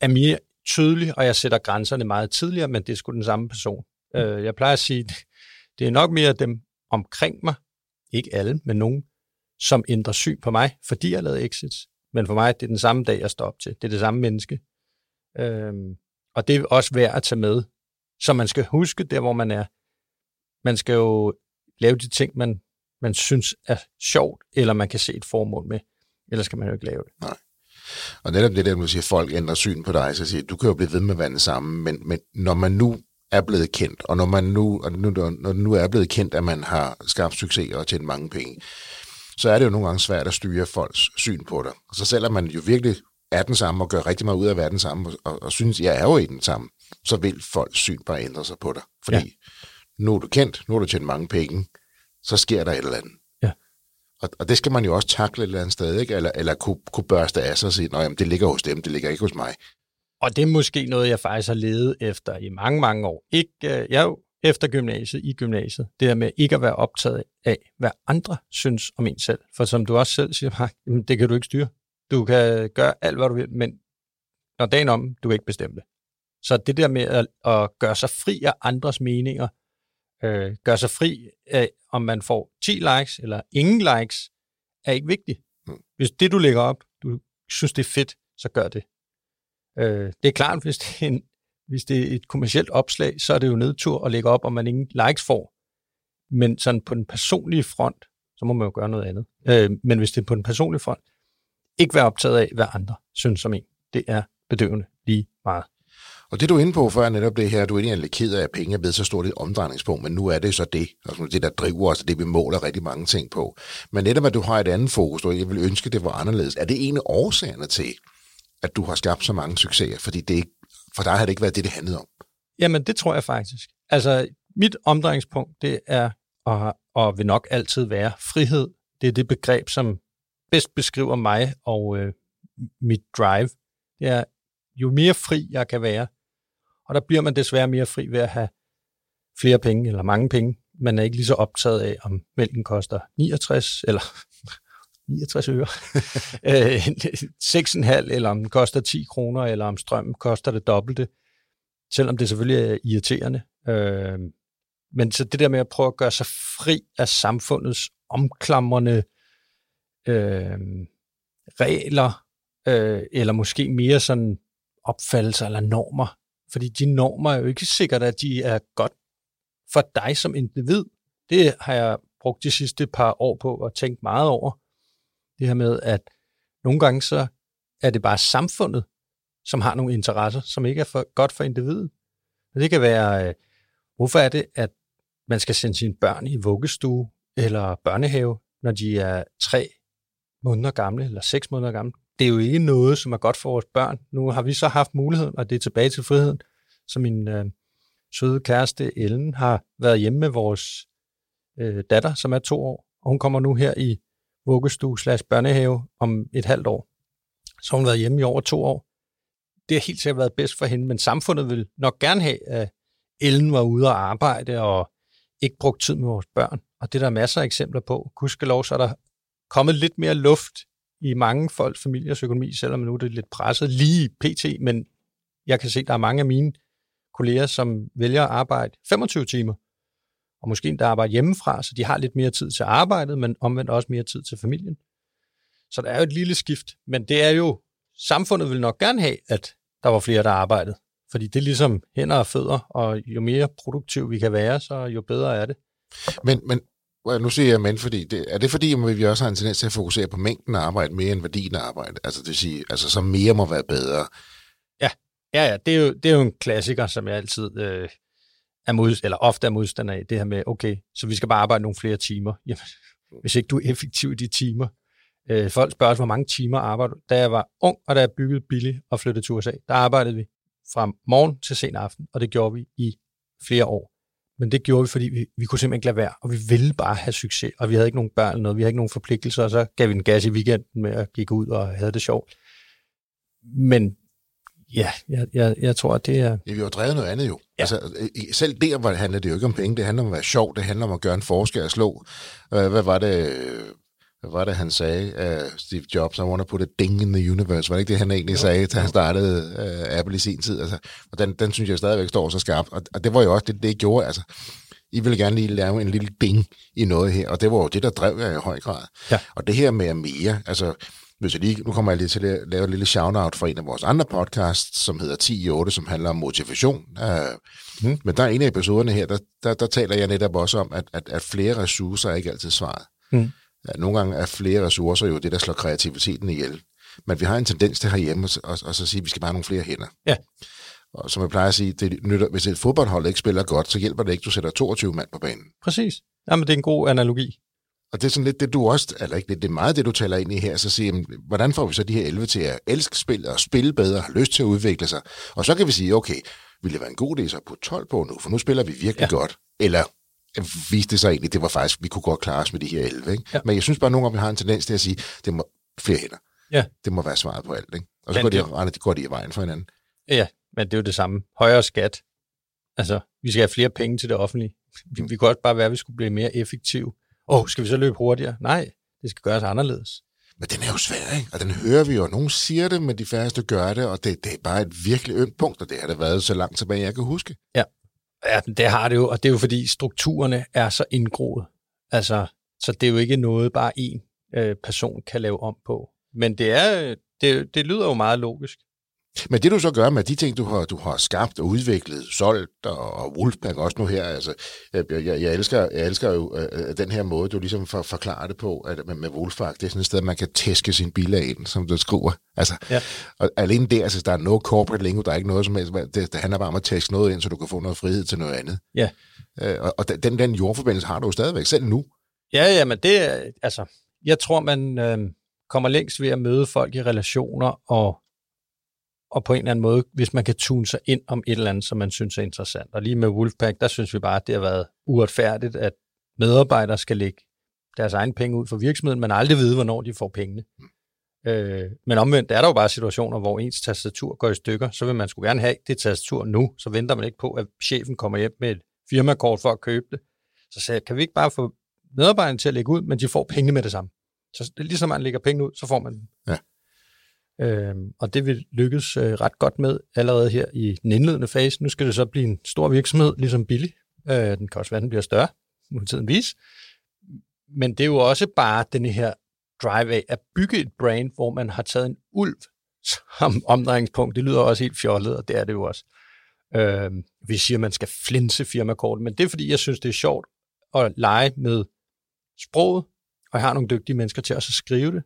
er mere tydelig, og jeg sætter grænserne meget tidligere, men det er sgu den samme person. Mm. Øh, jeg plejer at sige, det er nok mere dem omkring mig, ikke alle, men nogen, som ændrer syn på mig, fordi jeg lavet exits. Men for mig, det er den samme dag, jeg står op til. Det er det samme menneske. Øhm, og det er også værd at tage med. Så man skal huske der, hvor man er. Man skal jo lave de ting, man man synes er sjovt, eller man kan se et formål med. Ellers kan man jo ikke lave det. Nej. Og netop det der, du siger, folk ændrer syn på dig, så siger du kan jo blive ved med at være den samme, men, men når man nu er blevet kendt, og når man nu, og nu, når nu er blevet kendt, at man har skabt succes og tjent mange penge, så er det jo nogle gange svært at styre folks syn på dig. Så selvom man jo virkelig er den samme og gør rigtig meget ud af at være den samme, og, og, og synes, jeg er jo i den samme, så vil folks syn bare ændre sig på dig. Fordi ja. nu er du kendt, nu har du tjent mange penge, så sker der et eller andet. Ja. Og, og det skal man jo også takle et eller andet sted, ikke? Eller, eller kunne, kunne børste af sig og sige, at det ligger hos dem, det ligger ikke hos mig. Og det er måske noget, jeg faktisk har levet efter i mange, mange år. Ikke, øh, jeg er jo efter gymnasiet, i gymnasiet, det her med ikke at være optaget af, hvad andre synes om en selv. For som du også selv siger, det kan du ikke styre. Du kan gøre alt, hvad du vil, men når dagen om, du kan ikke bestemme det. Så det der med at, at gøre sig fri af andres meninger, øh, gøre sig fri af, om man får 10 likes eller ingen likes, er ikke vigtigt. Mm. Hvis det, du lægger op, du synes, det er fedt, så gør det. Øh, det er klart, hvis det er, en, hvis det er et kommersielt opslag, så er det jo nedtur at lægge op, om man ingen likes får. Men sådan på den personlige front, så må man jo gøre noget andet. Øh, men hvis det er på den personlige front, ikke være optaget af, hvad andre synes om en. Det er bedøvende lige meget. Og det du er inde på før netop det her, du er egentlig lidt ked af, at penge er blevet så stort et omdrejningspunkt, men nu er det så det, altså det der driver os, det vi måler rigtig mange ting på. Men netop at du har et andet fokus, og jeg vil ønske, det var anderledes, er det en af årsagerne til, at du har skabt så mange succeser? Fordi det ikke, for dig har det ikke været det, det handlede om. Jamen, det tror jeg faktisk. Altså, mit omdrejningspunkt, det er og, og vil nok altid være frihed. Det er det begreb, som bedst beskriver mig og øh, mit drive. Det er, jo mere fri jeg kan være, og der bliver man desværre mere fri ved at have flere penge eller mange penge. Man er ikke lige så optaget af, om mælken koster 69 eller 69 øre, 6,5 eller om den koster 10 kroner, eller om strømmen koster det dobbelte, selvom det selvfølgelig er irriterende. Øh, men så det der med at prøve at gøre sig fri af samfundets omklamrende øh, regler, øh, eller måske mere sådan opfattelser eller normer. Fordi de normer er jo ikke sikkert, at de er godt for dig som individ. Det har jeg brugt de sidste par år på at tænke meget over. Det her med, at nogle gange så er det bare samfundet, som har nogle interesser, som ikke er for, godt for individet. det kan være, øh, hvorfor er det, at man skal sende sine børn i vuggestue eller børnehave, når de er tre måneder gamle eller seks måneder gamle. Det er jo ikke noget, som er godt for vores børn. Nu har vi så haft muligheden, og det er tilbage til friheden, så min øh, søde kæreste Ellen har været hjemme med vores øh, datter, som er to år, og hun kommer nu her i vuggestue slash børnehave om et halvt år. Så hun har været hjemme i over to år. Det har helt sikkert været bedst for hende, men samfundet vil nok gerne have, at Ellen var ude og arbejde og ikke brugt tid med vores børn. Og det er der masser af eksempler på. Gudskelov, så er der kommet lidt mere luft i mange folks familiers økonomi, selvom nu er det lidt presset lige pt. Men jeg kan se, at der er mange af mine kolleger, som vælger at arbejde 25 timer, og måske der arbejder hjemmefra, så de har lidt mere tid til arbejdet, men omvendt også mere tid til familien. Så der er jo et lille skift, men det er jo, samfundet vil nok gerne have, at der var flere, der arbejdede. Fordi det er ligesom hænder og fødder, og jo mere produktiv vi kan være, så jo bedre er det. Men, men nu siger jeg men, fordi det, er det fordi, at vi også har en tendens til at fokusere på mængden af arbejde mere end værdien af arbejde? Altså det vil sige, altså så mere må være bedre. Ja, ja, ja det, er jo, det er jo en klassiker, som jeg altid øh, er mod, eller ofte er modstander af, det her med, okay, så vi skal bare arbejde nogle flere timer. Jamen, hvis ikke du er effektiv i de timer. Øh, folk spørger hvor mange timer arbejder du? Da jeg var ung, og da jeg byggede billigt og flyttede til USA, der arbejdede vi fra morgen til sen aften, og det gjorde vi i flere år. Men det gjorde vi, fordi vi, vi kunne simpelthen ikke lade være, og vi ville bare have succes, og vi havde ikke nogen børn eller noget, vi havde ikke nogen forpligtelser, og så gav vi en gas i weekenden med at gik ud og havde det sjovt. Men ja, jeg, jeg, jeg tror, at det er... Ja, vi har drevet noget andet jo. Ja. Altså, selv der handler det jo ikke om penge, det handler om at være sjov, det handler om at gøre en forskel og slå. Hvad var det, hvad var det, han sagde, uh, Steve Jobs, I want to put a ding in the universe. Var det ikke det, han egentlig jo, sagde, da han startede uh, Apple i sin tid? Altså, og den, den synes jeg stadigvæk står så skarpt. Og, og det var jo også det, det gjorde. Altså, I ville gerne lige lave en lille ding i noget her, og det var jo det, der drev jeg i høj grad. Ja. Og det her med mere, altså, hvis jeg lige, nu kommer jeg lige til at lave et lille shout-out for en af vores andre podcasts, som hedder 10 i 8, som handler om motivation. Uh, mm. Men der er en af episoderne her, der, der, der taler jeg netop også om, at, at, at flere ressourcer er ikke altid svaret. Mm. Nogle gange er flere ressourcer jo det, der slår kreativiteten ihjel. Men vi har en tendens til herhjemme at, at, at, at sige, at vi skal bare have nogle flere hænder. Ja. Og som jeg plejer at sige, det nytter, hvis et fodboldhold ikke spiller godt, så hjælper det ikke, at du sætter 22 mand på banen. Præcis. Jamen, det er en god analogi. Og det er sådan lidt det, du også, eller ikke det, det er meget det, du taler ind i her, så siger, hvordan får vi så de her 11 til at elske spil og spille bedre, har lyst til at udvikle sig? Og så kan vi sige, okay, vil det være en god idé så på 12 på nu, for nu spiller vi virkelig ja. godt. Eller viste det sig egentlig, det var faktisk, vi kunne godt klare os med de her 11. Ikke? Ja. Men jeg synes bare, at nogle gange vi har en tendens til at sige, det må flere hænder. Ja. Det må være svaret på alt. Ikke? Og så går de, de, går de i vejen for hinanden. Ja, men det er jo det samme. Højere skat. Altså, vi skal have flere penge til det offentlige. Vi, vi kunne også bare være, at vi skulle blive mere effektive. Åh, oh, skal vi så løbe hurtigere? Nej, det skal gøres anderledes. Men den er jo svær, ikke? Og den hører vi jo. Nogen siger det, men de færreste gør det, og det, det er bare et virkelig ømt punkt, og det har det været så langt tilbage, jeg kan huske. Ja, Ja, det har det jo, og det er jo fordi strukturerne er så indgroet. Altså, så det er jo ikke noget, bare en øh, person kan lave om på. Men det, er, øh, det, det lyder jo meget logisk. Men det du så gør med de ting, du har, du har skabt og udviklet, solgt og, og Wolfpack også nu her, altså, jeg, jeg, jeg, elsker, jeg elsker jo uh, den her måde, du ligesom for, forklarer det på, at med, med Wolfpack, det er sådan et sted, man kan tæske sin bil af ind, som du skriver. Altså, ja. Og alene der, altså, der er no corporate lingo, der er ikke noget som helst, det, det handler bare om at tæske noget ind, så du kan få noget frihed til noget andet. Ja. Uh, og, og den, den jordforbindelse har du jo stadigvæk, selv nu. Ja, ja, men det er, altså, jeg tror, man øh, kommer længst ved at møde folk i relationer og og på en eller anden måde, hvis man kan tune sig ind om et eller andet, som man synes er interessant. Og lige med Wolfpack, der synes vi bare, at det har været uretfærdigt, at medarbejdere skal lægge deres egen penge ud for virksomheden, men aldrig vide, hvornår de får pengene. Øh, men omvendt er der jo bare situationer, hvor ens tastatur går i stykker, så vil man skulle gerne have det tastatur nu, så venter man ikke på, at chefen kommer hjem med et firmakort for at købe det. Så sagde jeg, kan vi ikke bare få medarbejderne til at lægge ud, men de får penge med det samme. Så ligesom man lægger penge ud, så får man dem. Ja. Øh, og det vil lykkes øh, ret godt med allerede her i den indledende fase. Nu skal det så blive en stor virksomhed, ligesom Billy. Øh, den kan også være, den bliver større, må tiden vise. Men det er jo også bare den her drive af at bygge et brand, hvor man har taget en ulv som omdrejningspunkt. Det lyder også helt fjollet, og det er det jo også. Øh, vi siger, at man skal flinse firmakortet, men det er fordi, jeg synes, det er sjovt at lege med sproget, og jeg har nogle dygtige mennesker til også at skrive det.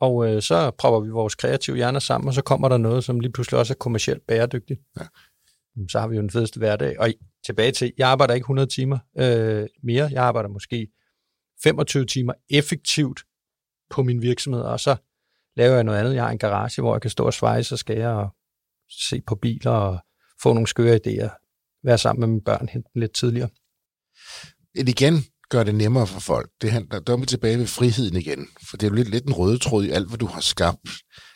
Og øh, så prøver vi vores kreative hjerner sammen, og så kommer der noget, som lige pludselig også er kommercielt bæredygtigt. Ja. Så har vi jo den fedeste hverdag. Og tilbage til, jeg arbejder ikke 100 timer øh, mere. Jeg arbejder måske 25 timer effektivt på min virksomhed, og så laver jeg noget andet. Jeg har en garage, hvor jeg kan stå og svejse og skære og se på biler og få nogle skøre idéer. Være sammen med mine børn, hente lidt tidligere. Igen, gør det nemmere for folk. Det handler, der er vi tilbage ved friheden igen, for det er jo lidt, lidt en røde tråd i alt, hvad du har skabt.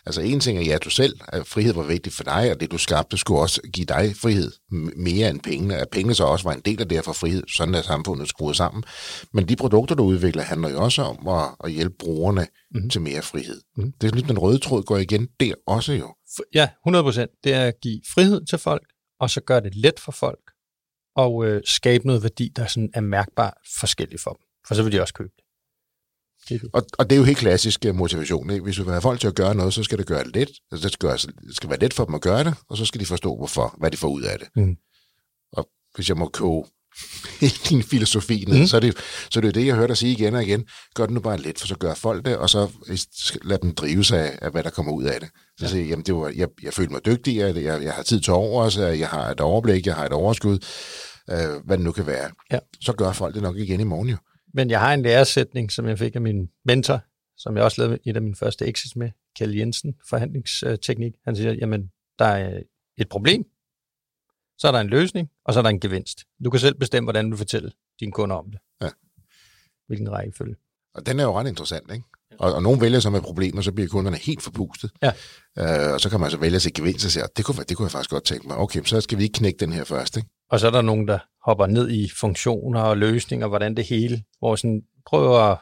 Altså en ting er, ja, du selv, at frihed var vigtigt for dig, og det du skabte skulle også give dig frihed mere end pengene. At pengene så også var en del af det her for frihed, sådan er samfundet skruet sammen. Men de produkter, du udvikler, handler jo også om at, at hjælpe brugerne mm-hmm. til mere frihed. Mm-hmm. Det er lidt den røde tråd går igen der også jo. Ja, 100 procent. Det er at give frihed til folk, og så gør det let for folk og øh, skabe noget værdi, der sådan er mærkbart forskelligt for dem. For så vil de også købe det. det og, og det er jo helt klassisk uh, motivation. Ikke? Hvis du vil have folk til at gøre noget, så skal det gøre det let. Altså, det, skal gøre, det skal være let for dem at gøre det, og så skal de forstå, hvorfor, hvad de får ud af det. Mm. Og hvis jeg må koge din filosofi ned, mm. så, er det, så er det jo det, jeg hører dig sige igen og igen. Gør det nu bare let, for så gør folk det, og så lad dem drive sig af, af hvad der kommer ud af det. Så ja. siger jeg, jamen det var, jeg, jeg føler mig dygtig, jeg, jeg, jeg har tid til over, så jeg har et overblik, jeg har et overskud, øh, hvad det nu kan være. Ja. Så gør folk det nok igen i morgen jo. Men jeg har en læresætning, som jeg fik af min mentor, som jeg også lavede et af mine første exits med, Kjell Jensen, forhandlingsteknik. Han siger, jamen, der er et problem, så er der en løsning, og så er der en gevinst. Du kan selv bestemme, hvordan du fortæller dine kunder om det. Ja. Hvilken rækkefølge. Og den er jo ret interessant, ikke? Og, og nogle vælger så med problemer, så bliver kunderne helt forpustet. Ja. Øh, og så kan man så vælge at se gevinst og sige, det kunne, det kunne jeg faktisk godt tænke mig. Okay, så skal vi ikke knække den her først, ikke? Og så er der nogen, der hopper ned i funktioner og løsninger, hvordan det hele, hvor sådan prøver at,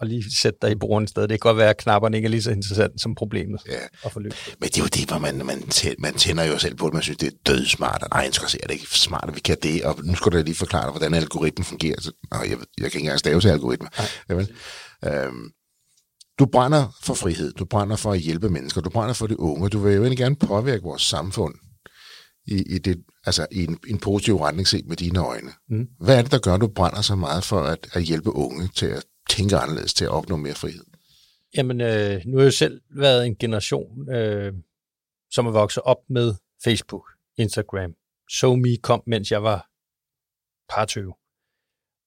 at lige sætte dig i brugerens sted. Det kan godt være, at knapperne ikke er lige så interessant som problemet ja. at få løst. Men det er jo det, hvor man, man, man tænder jo selv på det. Man synes, det er dødsmart. Nej, jeg skal se, er det ikke smart, at vi kan det? Og nu skal du lige forklare dig, hvordan algoritmen fungerer. Så, jeg, jeg kan ikke engang stave til algoritmer. Jamen, øhm, du brænder for frihed, du brænder for at hjælpe mennesker, du brænder for de unge, du vil jo egentlig gerne påvirke vores samfund i, i, det, altså i en, en positiv retning set med dine øjne. Mm. Hvad er det, der gør, at du brænder så meget for at, at hjælpe unge til at tænke anderledes, til at opnå mere frihed? Jamen, øh, nu har jeg jo selv været en generation, øh, som er vokset op med Facebook, Instagram. SoMe kom, mens jeg var par 20.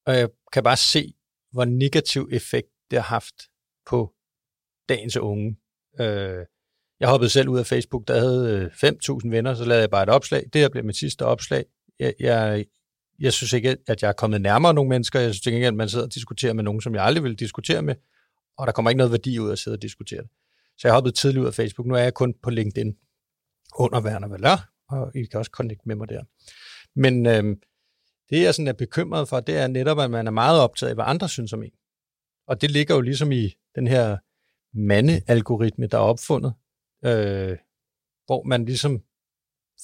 Og jeg kan bare se, hvor negativ effekt det har haft på dagens unge. Øh, jeg hoppede selv ud af Facebook, der havde øh, 5.000 venner, så lavede jeg bare et opslag. Det her blev mit sidste opslag. Jeg, jeg, jeg synes ikke, at jeg er kommet nærmere nogle mennesker. Jeg synes ikke, at man sidder og diskuterer med nogen, som jeg aldrig ville diskutere med. Og der kommer ikke noget værdi ud af at sidde og diskutere det. Så jeg hoppede tidligt ud af Facebook. Nu er jeg kun på LinkedIn under Werner Valør, og I kan også connecte med mig der. Men øh, det, jeg sådan er bekymret for, det er netop, at man er meget optaget af, hvad andre synes om en. Og det ligger jo ligesom i den her mandealgoritme, der er opfundet, øh, hvor man ligesom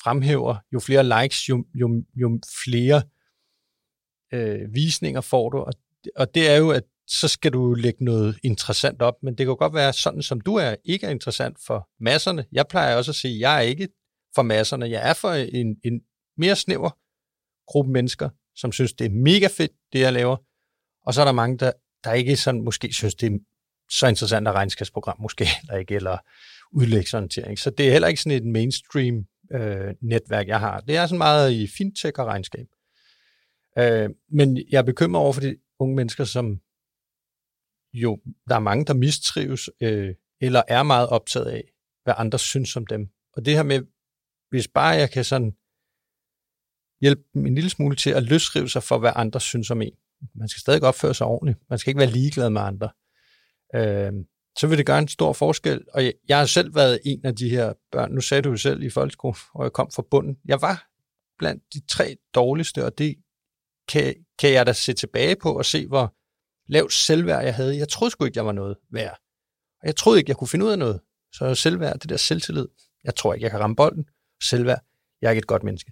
fremhæver, jo flere likes, jo, jo, jo flere øh, visninger får du, og, og det er jo, at så skal du lægge noget interessant op, men det kan godt være sådan, som du er, ikke er interessant for masserne. Jeg plejer også at sige, at jeg er ikke for masserne, jeg er for en, en mere snæver gruppe mennesker, som synes, det er mega fedt, det jeg laver, og så er der mange, der, der ikke sådan måske synes, det er så interessant at regnskabsprogram måske, eller ikke, eller udlægsorientering. Så det er heller ikke sådan et mainstream øh, netværk, jeg har. Det er sådan meget i fintech og regnskab. Øh, men jeg er bekymret over for de unge mennesker, som jo, der er mange, der mistrives, øh, eller er meget optaget af, hvad andre synes om dem. Og det her med, hvis bare jeg kan sådan hjælpe dem en lille smule til at løsrive sig for, hvad andre synes om en. Man skal stadig opføre sig ordentligt. Man skal ikke være ligeglad med andre. Øh, så vil det gøre en stor forskel. Og jeg, jeg har selv været en af de her børn. Nu sagde du jo selv i folkeskolen, og jeg kom fra bunden. Jeg var blandt de tre dårligste, og det kan, kan jeg da se tilbage på og se, hvor lavt selvværd jeg havde. Jeg troede sgu ikke, jeg var noget værd. Og jeg troede ikke, jeg kunne finde ud af noget. Så selvværd, det der selvtillid. Jeg tror ikke, jeg kan ramme bolden. Selvværd. Jeg er ikke et godt menneske.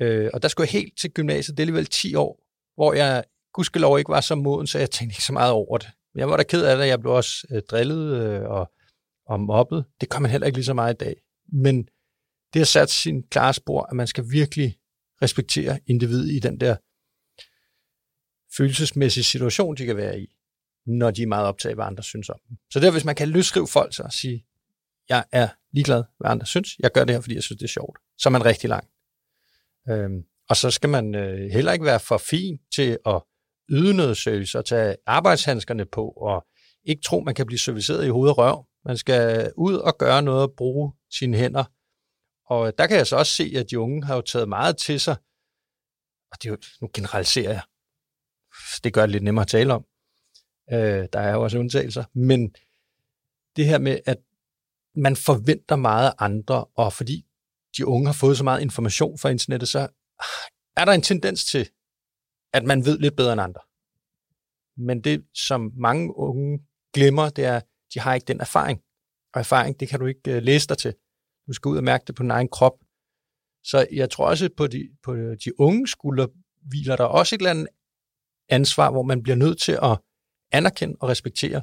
Øh, og der skulle jeg helt til gymnasiet. Det er alligevel 10 år, hvor jeg gudskelov ikke var så moden, så jeg tænkte ikke så meget over det. Men jeg var da ked af det, jeg blev også øh, drillet øh, og, og mobbet. Det kom man heller ikke lige så meget i dag. Men det har sat sin klare spor, at man skal virkelig respektere individet i den der følelsesmæssig situation, de kan være i, når de er meget optaget af, hvad andre synes om dem. Så der, hvis man kan løsrive folk så og sige, jeg er ligeglad, hvad andre synes, jeg gør det her, fordi jeg synes, det er sjovt, så er man rigtig langt. Øhm, og så skal man øh, heller ikke være for fin til at yde noget service og tage arbejdshandskerne på og ikke tro, man kan blive serviceret i hovedet og røv. Man skal ud og gøre noget og bruge sine hænder. Og der kan jeg så også se, at de unge har jo taget meget til sig. Og det er jo, nu generaliserer jeg. Det gør det lidt nemmere at tale om. Øh, der er jo også undtagelser. Men det her med, at man forventer meget af andre, og fordi de unge har fået så meget information fra internettet, så ah, er der en tendens til, at man ved lidt bedre end andre. Men det, som mange unge glemmer, det er, at de har ikke den erfaring. Og erfaring, det kan du ikke øh, læse dig til. Du skal ud og mærke det på din egen krop. Så jeg tror også, på de, på de unge skuldre hviler der også et eller andet ansvar, hvor man bliver nødt til at anerkende og respektere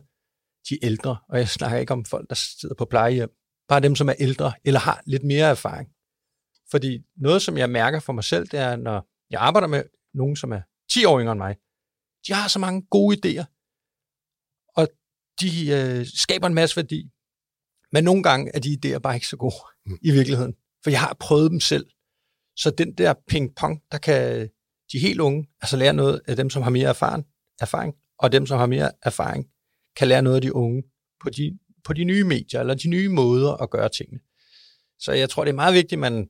de ældre. Og jeg snakker ikke om folk, der sidder på plejehjem. Bare dem, som er ældre eller har lidt mere erfaring. Fordi noget, som jeg mærker for mig selv, det er, når jeg arbejder med nogen, som er 10 år yngre end mig, de har så mange gode idéer, og de øh, skaber en masse værdi. Men nogle gange er de idéer bare ikke så gode mm. i virkeligheden, for jeg har prøvet dem selv. Så den der ping-pong, der kan de helt unge altså lærer noget af dem, som har mere erfaring, erfaring, og dem, som har mere erfaring, kan lære noget af de unge på de, på de nye medier, eller de nye måder at gøre tingene. Så jeg tror, det er meget vigtigt, at man,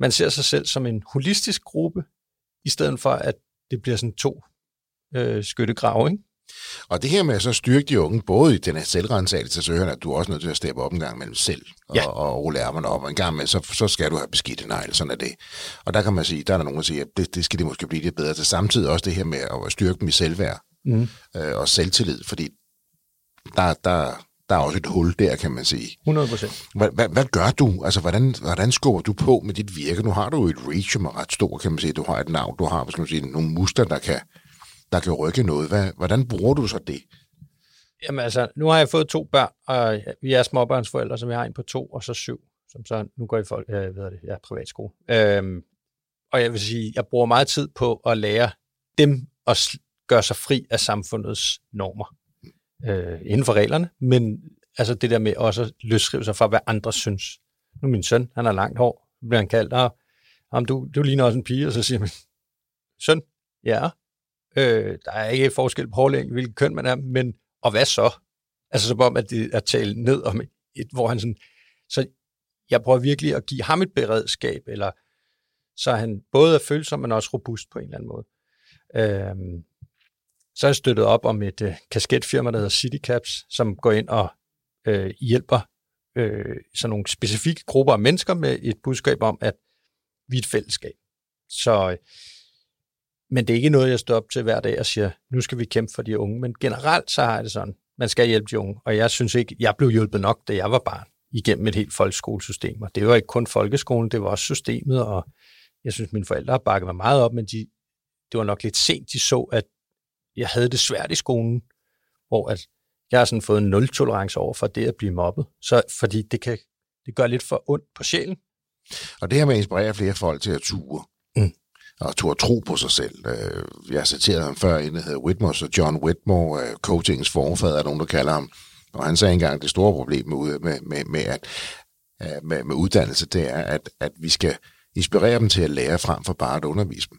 man ser sig selv som en holistisk gruppe, i stedet for, at det bliver sådan to øh, skyttegrave, ikke? Og det her med at så styrke de unge, både i den her selvrensagelse, så hører at du er også nødt til at steppe op en gang mellem selv, og, ja. og rulle ærmerne op, og en gang med, så, så skal du have beskidte negle, sådan er det. Og der kan man sige, der er der nogen, der siger, at det, det skal de måske blive lidt bedre til. Samtidig også det her med at styrke dem i selvværd mm. øh, og selvtillid, fordi der, der, der er også et hul der, kan man sige. 100 procent. Hvad, hvad, hvad gør du? Altså, hvordan, hvordan skubber du på med dit virke? Nu har du et reach, som er ret stor, kan man sige. Du har et navn, du har skal man sige, nogle muskler, der kan, der kan rykke noget. Hvad, hvordan bruger du så det? Jamen altså, nu har jeg fået to børn, og vi er småbørnsforældre, som vi har en på to og så syv, som så nu går i folk, øh, ved det, jeg er privatskole. Øhm, og jeg vil sige, jeg bruger meget tid på at lære dem at gøre sig fri af samfundets normer øh, inden for reglerne, men altså det der med også at løsrive sig fra, hvad andre synes. Nu min søn, han har langt hår, bliver han kaldt, og om du, du ligner også en pige, og så siger man, søn, ja, øh, der er ikke forskel på hårlængde, hvilken køn man er, men og hvad så? Altså som om, at det er talt ned om et, hvor han sådan, så jeg prøver virkelig at give ham et beredskab, eller så han både er følsom, men også robust på en eller anden måde. Øhm, så er jeg støttet op om et øh, kasketfirma, der hedder CityCaps, som går ind og øh, hjælper øh, sådan nogle specifikke grupper af mennesker med et budskab om, at vi er et fællesskab. Så, øh, men det er ikke noget, jeg står op til hver dag og siger, nu skal vi kæmpe for de unge. Men generelt så har jeg det sådan, man skal hjælpe de unge. Og jeg synes ikke, jeg blev hjulpet nok, da jeg var barn, igennem et helt folkeskolesystem. Og det var ikke kun folkeskolen, det var også systemet, og jeg synes, mine forældre har bakket mig meget op, men de, det var nok lidt sent, de så, at jeg havde det svært i skolen, hvor at jeg har sådan fået en nul-tolerance over for det at blive mobbet. Så, fordi det kan det gør lidt for ondt på sjælen. Og det her med at inspirere flere folk til at ture, mm. Og turde tro på sig selv. Øh, jeg har citeret ham før, en der hedder Whitmore, så John Whitmore, øh, coachings forfader, er nogen, der kalder ham. Og han sagde engang, at det store problem med, med, med, med, at, øh, med, med uddannelse, det er, at, at vi skal inspirere dem til at lære frem for bare at undervise dem.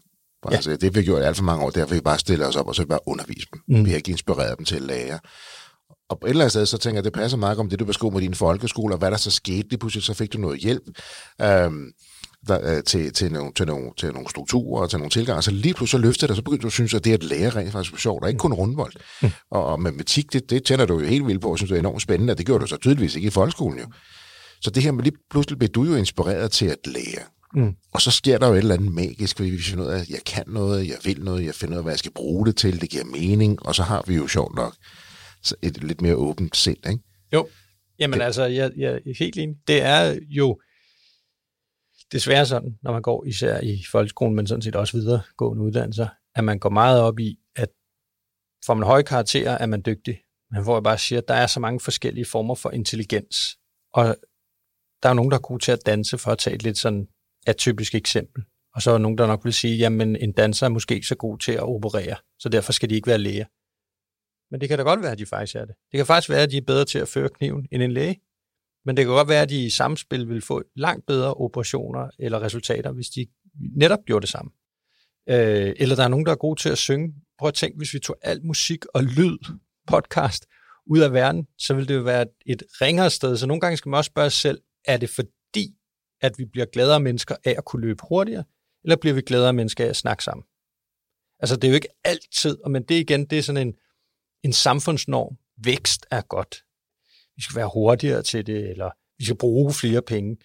Ja. Altså, det vi har gjort alt for mange år, derfor vi bare stille os op, og så bare undervise dem. Mm. Vi har ikke inspireret dem til at lære. og på et eller andet sted, så tænker jeg, det passer meget om det, du beskriver med din folkeskole, og hvad der så skete. Lige pludselig så fik du noget hjælp øhm, der, øh, til, til, nogle, til, nogle, til nogle strukturer og til nogle tilgange. Så lige pludselig så løftede det, og så begyndte du at synes, at det at lære rent faktisk var sjovt, og ikke kun rundbold. Mm. Og, og matematik, det, det tænder du jo helt vildt på, og synes, det er enormt spændende, og det gjorde du så tydeligvis ikke i folkeskolen jo. Så det her med lige pludselig blev du jo inspireret til at lære. Mm. Og så sker der jo et eller andet magisk, fordi vi finder ud af, at jeg kan noget, jeg vil noget, jeg finder ud af, hvad jeg skal bruge det til, det giver mening, og så har vi jo sjovt nok et lidt mere åbent sind, ikke? Jo, jamen det. altså, jeg, jeg er helt enig. Det er jo desværre sådan, når man går især i folkeskolen, men sådan set også videregående uddannelser, at man går meget op i, at får man høje karakterer, er man dygtig. Men hvor jeg bare siger, at der er så mange forskellige former for intelligens. Og der er nogen, der er gode til at danse, for at tage et lidt sådan atypisk eksempel. Og så er nogen, der nok vil sige, jamen en danser er måske ikke så god til at operere, så derfor skal de ikke være læger. Men det kan da godt være, at de faktisk er det. Det kan faktisk være, at de er bedre til at føre kniven end en læge. Men det kan godt være, at de i samspil vil få langt bedre operationer eller resultater, hvis de netop gjorde det samme. Øh, eller der er nogen, der er gode til at synge. Prøv at tænke, hvis vi tog al musik og lyd, podcast, ud af verden, så vil det jo være et ringere sted. Så nogle gange skal man også spørge sig selv, er det fordi, at vi bliver gladere mennesker af at kunne løbe hurtigere, eller bliver vi gladere mennesker af at snakke sammen? Altså, det er jo ikke altid, men det igen, det er sådan en, en samfundsnorm. Vækst er godt. Vi skal være hurtigere til det, eller vi skal bruge flere penge.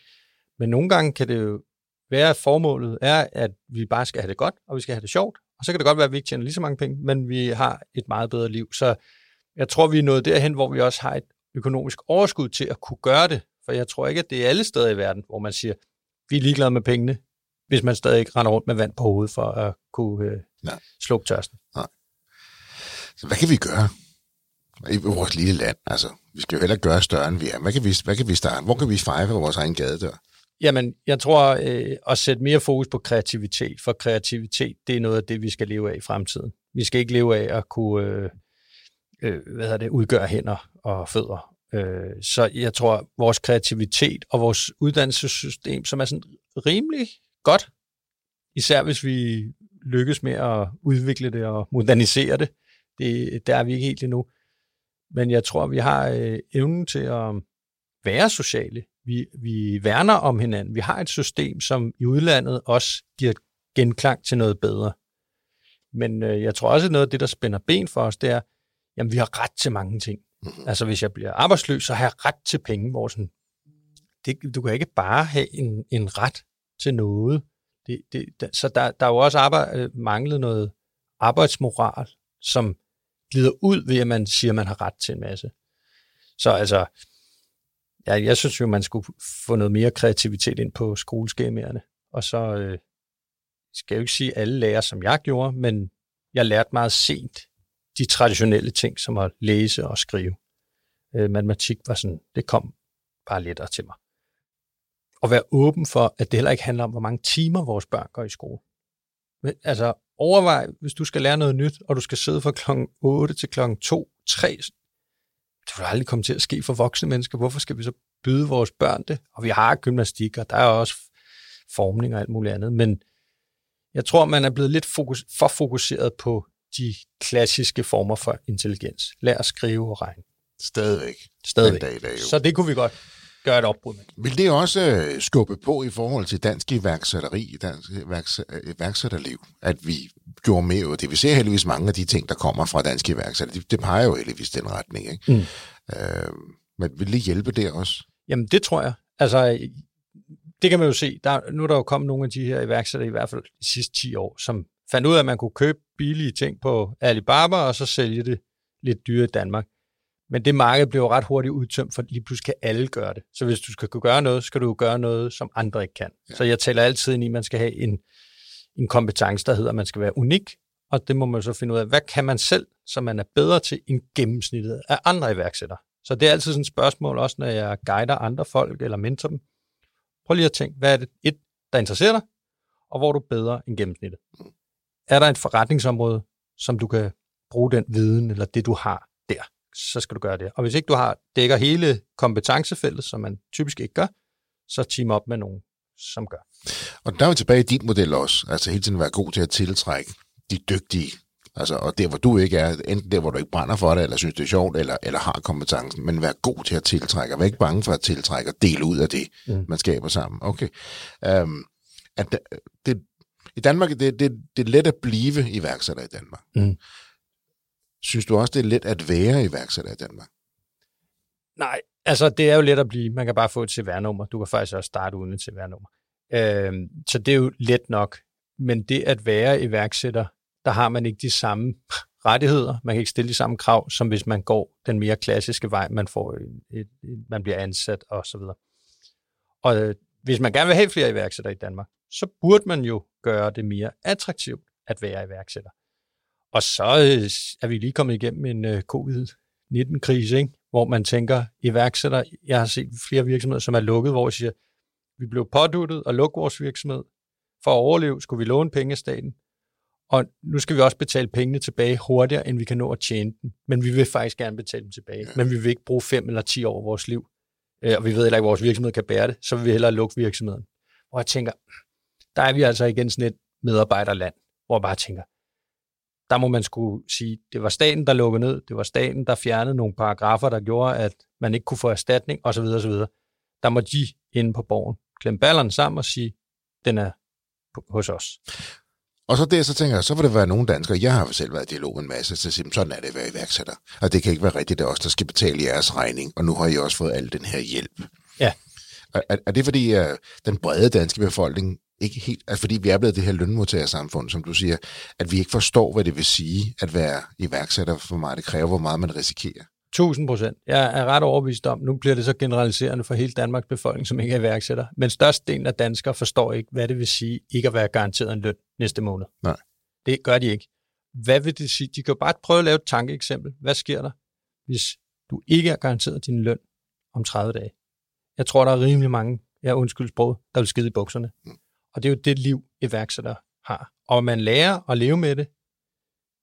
Men nogle gange kan det jo være, at formålet er, at vi bare skal have det godt, og vi skal have det sjovt. Og så kan det godt være, at vi ikke tjener lige så mange penge, men vi har et meget bedre liv. Så jeg tror, vi er nået derhen, hvor vi også har et økonomisk overskud til at kunne gøre det. For jeg tror ikke, at det er alle steder i verden, hvor man siger, vi er ligeglade med pengene, hvis man stadig ikke render rundt med vand på hovedet for at kunne øh, slukke tørsten. Nej. Så hvad kan vi gøre i vores lille land? Altså, vi skal jo heller gøre større, end vi er. Hvad kan vi, hvad kan vi starte? Hvor kan vi fejre på vores egen gadedør? Jamen, jeg tror øh, at sætte mere fokus på kreativitet, for kreativitet, det er noget af det, vi skal leve af i fremtiden. Vi skal ikke leve af at kunne øh, øh, hvad hedder det, udgøre hænder og fødder. Øh, så jeg tror, at vores kreativitet og vores uddannelsessystem, som er sådan rimelig godt, især hvis vi lykkes med at udvikle det og modernisere det, det der er vi ikke helt endnu. Men jeg tror, vi har øh, evnen til at være sociale. Vi, vi værner om hinanden. Vi har et system, som i udlandet også giver genklang til noget bedre. Men øh, jeg tror også, at noget af det, der spænder ben for os, det er, jamen vi har ret til mange ting. Mm-hmm. Altså hvis jeg bliver arbejdsløs, så har jeg ret til penge, hvor sådan, det, du kan ikke bare have en, en ret til noget. Det, det, så der, der er jo også arbejde, øh, manglet noget arbejdsmoral, som glider ud ved, at man siger, at man har ret til en masse. Så altså, ja, jeg synes jo, man skulle få noget mere kreativitet ind på skoleskemaerne. Og så øh, skal jeg jo ikke sige alle lærer, som jeg gjorde, men jeg lærte meget sent de traditionelle ting, som at læse og skrive. Øh, matematik var sådan, det kom bare lettere til mig. Og være åben for, at det heller ikke handler om, hvor mange timer vores børn går i skole. Altså, overvej, hvis du skal lære noget nyt, og du skal sidde fra klokken 8 til klokken 2, 3, det vil aldrig komme til at ske for voksne mennesker. Hvorfor skal vi så byde vores børn det? Og vi har gymnastik, og der er også formning og alt muligt andet. Men jeg tror, man er blevet lidt fokus, for fokuseret på de klassiske former for intelligens. Lær at skrive og regne. Stadigvæk. Stadigvæk. Dag, dag, Så det kunne vi godt gøre et opbrud med. Vil det også øh, skubbe på i forhold til dansk iværksætteri, dansk iværksætterliv, at vi gjorde mere det? Vi ser heldigvis mange af de ting, der kommer fra dansk iværksætter. Det, det peger jo heldigvis den retning. Ikke? Mm. Øh, men vil det hjælpe der også? Jamen, det tror jeg. Altså, det kan man jo se. Der, nu er der jo kommet nogle af de her iværksættere, i hvert fald de sidste 10 år, som fandt ud af, at man kunne købe billige ting på Alibaba, og så sælge det lidt dyre i Danmark. Men det marked blev ret hurtigt udtømt, for lige pludselig kan alle gøre det. Så hvis du skal kunne gøre noget, skal du gøre noget, som andre ikke kan. Ja. Så jeg taler altid ind i, at man skal have en, en kompetence, der hedder, at man skal være unik, og det må man så finde ud af, hvad kan man selv, som man er bedre til end gennemsnittet af andre iværksættere. Så det er altid sådan et spørgsmål, også når jeg guider andre folk eller mentor dem. Prøv lige at tænke, hvad er det, et, der interesserer dig, og hvor er du bedre end gennemsnittet. Er der et forretningsområde, som du kan bruge den viden, eller det du har der, så skal du gøre det. Og hvis ikke du har dækker hele kompetencefeltet, som man typisk ikke gør, så team op med nogen, som gør. Og der er vi tilbage i din model også, altså hele tiden være god til at tiltrække de dygtige Altså, og der, hvor du ikke er, enten der, hvor du ikke brænder for det, eller synes, det er sjovt, eller, eller har kompetencen, men vær god til at tiltrække, og vær ikke bange for at tiltrække og dele ud af det, mm. man skaber sammen. Okay. Um, at det, det, I Danmark, det, det, det er let at blive iværksætter i Danmark. Mm. Synes du også, det er let at være iværksætter i Danmark? Nej, altså det er jo let at blive. Man kan bare få et CVR-nummer. Du kan faktisk også starte uden et CVR-nummer. Øh, så det er jo let nok. Men det at være iværksætter, der har man ikke de samme rettigheder. Man kan ikke stille de samme krav, som hvis man går den mere klassiske vej, man får et, et, man bliver ansat og så videre. Og øh, hvis man gerne vil have flere iværksættere i Danmark, så burde man jo gøre det mere attraktivt at være iværksætter. Og så øh, er vi lige kommet igennem en øh, covid-19-krise, ikke? hvor man tænker, iværksætter, jeg har set flere virksomheder, som er lukket, hvor jeg siger, vi blev påduttet og lukke vores virksomhed. For at overleve skulle vi låne penge af staten, og nu skal vi også betale pengene tilbage hurtigere, end vi kan nå at tjene dem. Men vi vil faktisk gerne betale dem tilbage. Men vi vil ikke bruge fem eller ti år af vores liv. Øh, og vi ved heller ikke, at vores virksomhed kan bære det. Så vil vi hellere lukke virksomheden. Og jeg tænker, der er vi altså igen sådan et medarbejderland, hvor jeg bare tænker, der må man skulle sige, det var staten, der lukkede ned, det var staten, der fjernede nogle paragrafer, der gjorde, at man ikke kunne få erstatning, osv. osv. Der må de inde på borgen klemme ballerne sammen og sige, den er hos os. Og så der, så tænker jeg, så vil det være nogle danskere, jeg har selv været i dialog med en masse, så siger, sådan er det at være iværksætter. Og det kan ikke være rigtigt, det er os, der skal betale jeres regning, og nu har I også fået al den her hjælp. Ja. Er, er det fordi, uh, den brede danske befolkning ikke helt, altså fordi vi er blevet det her lønmodtagersamfund, som du siger, at vi ikke forstår, hvad det vil sige at være iværksætter, for meget det kræver, hvor meget man risikerer. 1000 procent. Jeg er ret overbevist om, nu bliver det så generaliserende for hele Danmarks befolkning, som ikke er iværksætter, men størstedelen af danskere forstår ikke, hvad det vil sige ikke at være garanteret en løn næste måned. Nej. Det gør de ikke. Hvad vil det sige? De kan jo bare prøve at lave et tankeeksempel. Hvad sker der, hvis du ikke er garanteret din løn om 30 dage? Jeg tror, der er rimelig mange, jeg undskyld sprog, der vil skide i bukserne. Mm. Og det er jo det liv, iværksætter har. Og man lærer at leve med det.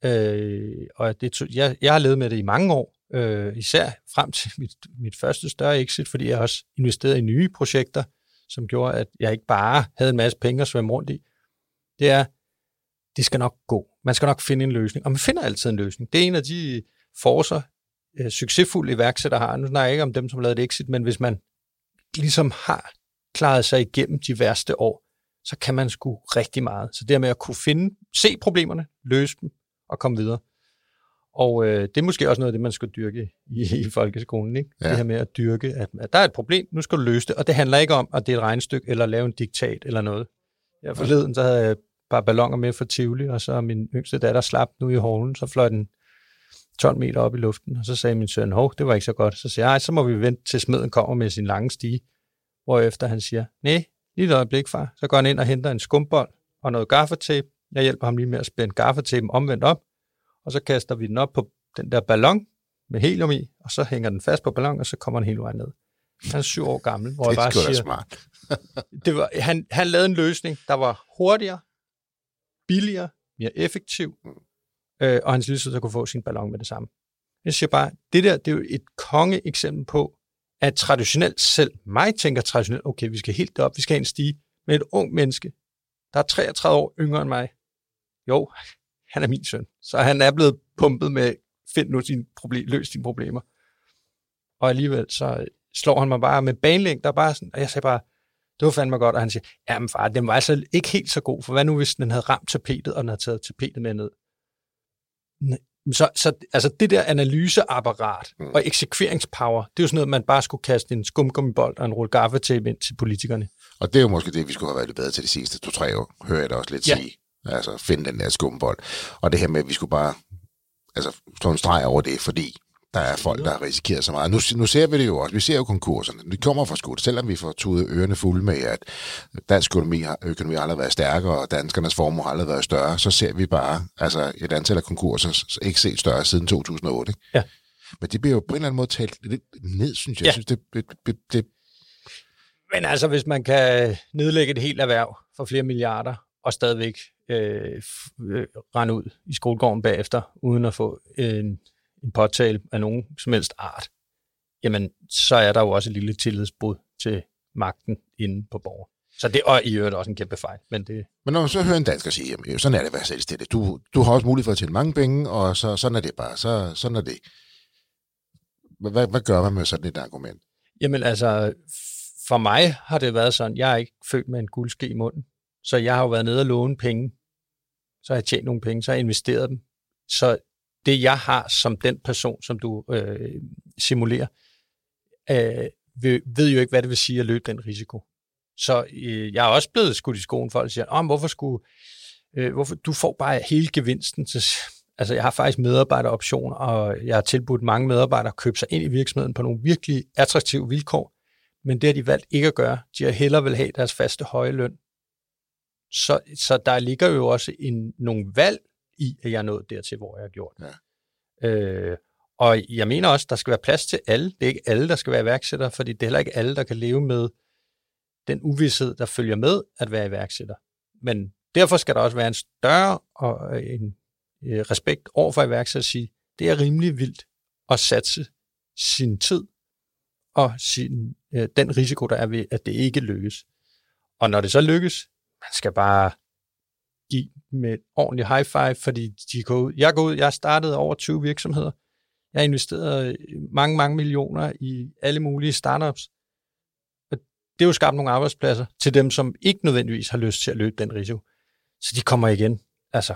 Øh, og det, jeg, jeg har levet med det i mange år, øh, især frem til mit, mit første større exit, fordi jeg også investerede i nye projekter, som gjorde, at jeg ikke bare havde en masse penge at svømme rundt i. Det er, det skal nok gå. Man skal nok finde en løsning, og man finder altid en løsning. Det er en af de forser, øh, succesfulde iværksætter har. Nu snakker jeg ikke om dem, som har lavet et exit, men hvis man ligesom har klaret sig igennem de værste år, så kan man sgu rigtig meget. Så det med at kunne finde, se problemerne, løse dem og komme videre. Og øh, det er måske også noget af det, man skal dyrke i, i folkeskolen. Ikke? Ja. Det her med at dyrke, at, at der er et problem, nu skal du løse det. Og det handler ikke om, at det er et regnstykke, eller lave en diktat, eller noget. Jeg forleden, så havde jeg par ballonger med for Tivoli, og så min yngste datter slap nu i hålen, så fløj den 12 meter op i luften, og så sagde min søn, hov, det var ikke så godt. Så siger jeg, så må vi vente til smeden kommer med sin lange stige, hvorefter han siger, nej, lige et øjeblik, far. Så går han ind og henter en skumbold og noget gaffatape. Jeg hjælper ham lige med at spænde gaffatapen omvendt op, og så kaster vi den op på den der ballon med helium i, og så hænger den fast på ballon, og så kommer den hele vejen ned. Han er syv år gammel, hvor det jeg bare siger... smart. det var, han, han lavede en løsning, der var hurtigere, billigere, mere effektiv, øh, og hans lille søster kunne få sin ballon med det samme. Jeg siger bare, det der, det er jo et konge eksempel på, at traditionelt selv, mig tænker traditionelt, okay, vi skal helt op, vi skal have en stige med et ung menneske, der er 33 år yngre end mig. Jo, han er min søn. Så han er blevet pumpet med, find nu din problem, løs dine problemer. Og alligevel så øh, slår han mig bare med banelængder, bare sådan, og jeg sagde bare, det var fandme godt, og han siger, jamen far, den var altså ikke helt så god, for hvad nu, hvis den havde ramt tapetet, og den havde taget tapetet med ned? Så, så altså det der analyseapparat mm. og eksekveringspower, det er jo sådan noget, man bare skulle kaste en skumgummibold og en rulle gaffetape ind til politikerne. Og det er jo måske det, vi skulle have været lidt bedre til de sidste to-tre år, hører jeg da også lidt ja. sige. Altså finde den der skumbold. Og det her med, at vi skulle bare altså, stå en streg over det, fordi der er folk, der har risikeret så meget. Nu, nu ser vi det jo også. Vi ser jo konkurserne. Vi kommer fra skudt, selvom vi får tudet ørerne fulde med, at dansk økonomi har, økonomi har aldrig været stærkere, og danskernes formue har aldrig været større, så ser vi bare altså, et antal af konkurser ikke set større siden 2008. Ikke? Ja. Men det bliver jo på en eller anden måde talt lidt ned, synes jeg. Ja. Jeg synes, det, det, det, det... Men altså, hvis man kan nedlægge et helt erhverv for flere milliarder, og stadigvæk øh, øh, rende ud i skolegården bagefter, uden at få en, en påtale af nogen som helst art, jamen så er der jo også et lille tillidsbrud til magten inde på borger. Så det og i øvrigt også en kæmpe fejl. Men, det... men når man så hører en dansker sige, jamen, sådan er det at være selvstændig. Du, du har også mulighed for at tjene mange penge, og så, sådan er det bare. Så, sådan er det. Hvad, hvad gør man med sådan et argument? Jamen altså, for mig har det været sådan, jeg er ikke født med en guldske i munden. Så jeg har jo været nede og låne penge. Så har jeg tjent nogle penge, så har jeg investeret dem. Så det, jeg har som den person, som du øh, simulerer, øh, ved jo ikke, hvad det vil sige at løbe den risiko. Så øh, jeg er også blevet skudt i skoen, folk siger, oh, hvorfor skulle, øh, hvorfor, du får bare hele gevinsten. Til, altså jeg har faktisk medarbejderoption, og jeg har tilbudt mange medarbejdere at købe sig ind i virksomheden på nogle virkelig attraktive vilkår, men det har de valgt ikke at gøre. De har hellere vil have deres faste høje løn. Så, så der ligger jo også en, nogle valg i, at jeg er nået dertil, hvor jeg har gjort. Ja. Øh, og jeg mener også, der skal være plads til alle. Det er ikke alle, der skal være iværksættere, fordi det er heller ikke alle, der kan leve med den uvidshed, der følger med at være iværksætter. Men derfor skal der også være en større og øh, en, øh, respekt over for iværksætter at sige, det er rimelig vildt at satse sin tid og sin, øh, den risiko, der er ved, at det ikke lykkes. Og når det så lykkes, man skal bare give med et ordentligt high five, fordi de går ud. Jeg går ud, jeg har startet over 20 virksomheder. Jeg har investeret mange, mange millioner i alle mulige startups. Og det er jo skabt nogle arbejdspladser til dem, som ikke nødvendigvis har lyst til at løbe den risiko. Så de kommer igen. Altså.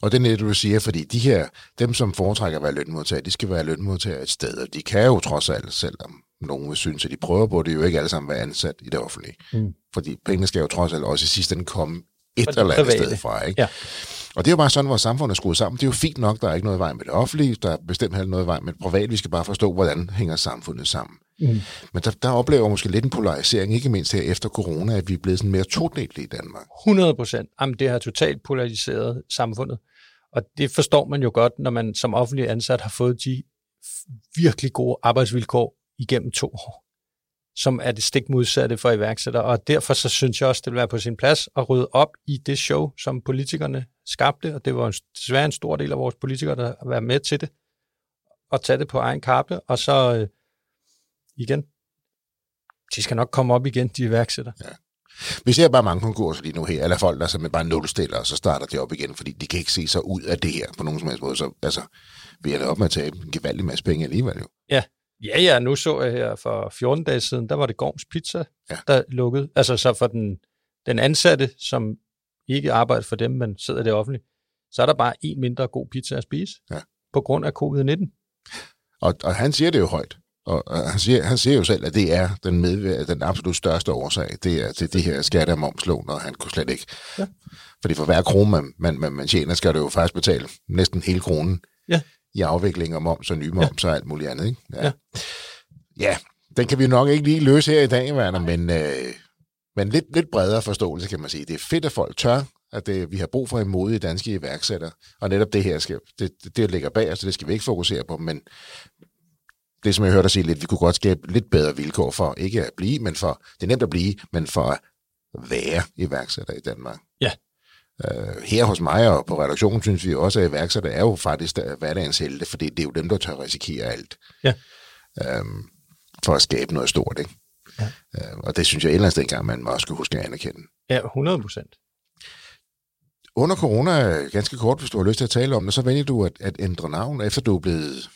Og det er det, du siger, fordi de her, dem som foretrækker at være lønmodtager, de skal være lønmodtager et sted, og de kan jo trods alt, selvom nogen vil synes, at de prøver på det, jo ikke alle sammen være ansat i det offentlige. Mm. Fordi pengene skal jo trods alt også i sidste ende komme et eller andet sted fra. Ikke? Ja. Og det er jo bare sådan, vores samfund er skruet sammen. Det er jo fint nok, der er ikke noget vej med det offentlige, der er bestemt heller noget vej med det private. Vi skal bare forstå, hvordan hænger samfundet sammen. Mm. Men der, der oplever måske lidt en polarisering, ikke mindst her efter corona, at vi er blevet sådan mere todelige i Danmark. 100 procent. Jamen, det har totalt polariseret samfundet. Og det forstår man jo godt, når man som offentlig ansat har fået de virkelig gode arbejdsvilkår igennem to år som er det stik modsatte for iværksættere. Og derfor så synes jeg også, det vil være på sin plads at rydde op i det show, som politikerne skabte, og det var desværre en stor del af vores politikere, der har været med til det, og tage det på egen kappe, og så øh, igen, de skal nok komme op igen, de iværksætter. Ja. Vi ser bare mange konkurser lige nu her, eller folk, der simpelthen bare nulstiller, og så starter de op igen, fordi de kan ikke se sig ud af det her på nogen som helst måde. Så altså, vi er da op med at tage en gevaldig masse penge alligevel jo. Ja, Ja, ja, nu så jeg her for 14 dage siden, der var det Gorms Pizza, ja. der lukkede. Altså så for den, den ansatte, som ikke arbejder for dem, men sidder det offentligt, så er der bare en mindre god pizza at spise ja. på grund af covid-19. Og, og han siger det jo højt. Og, og han, siger, han siger jo selv, at det er den, med, den absolut største årsag, det er til det her skatte- og momslån, og han kunne slet ikke. Ja. Fordi for hver krone, man, man, man, man tjener, skal du jo faktisk betale næsten hele kronen ja i afvikling og moms og nye moms ja. og alt muligt andet. Ikke? Ja. ja. ja, den kan vi nok ikke lige løse her i dag, Werner, men, øh, men lidt, lidt bredere forståelse, kan man sige. Det er fedt, at folk tør, at det, vi har brug for en modige danske iværksætter, og netop det her, skal, det, det, det ligger bag os, så det skal vi ikke fokusere på, men det, som jeg hørte dig sige lidt, vi kunne godt skabe lidt bedre vilkår for, ikke at blive, men for, det er nemt at blive, men for at være iværksætter i Danmark. Øh, her hos mig og på redaktionen synes vi også, at iværksætter er jo faktisk hverdagens helte, fordi det er jo dem, der tør risikere alt. Ja. Øhm, for at skabe noget stort, ikke? Ja. Øh, og det synes jeg et eller andet sted engang, man også skal huske at anerkende. Ja, 100 procent. Under corona, ganske kort, hvis du har lyst til at tale om det, så vælger du at, at ændre navn, efter du er blevet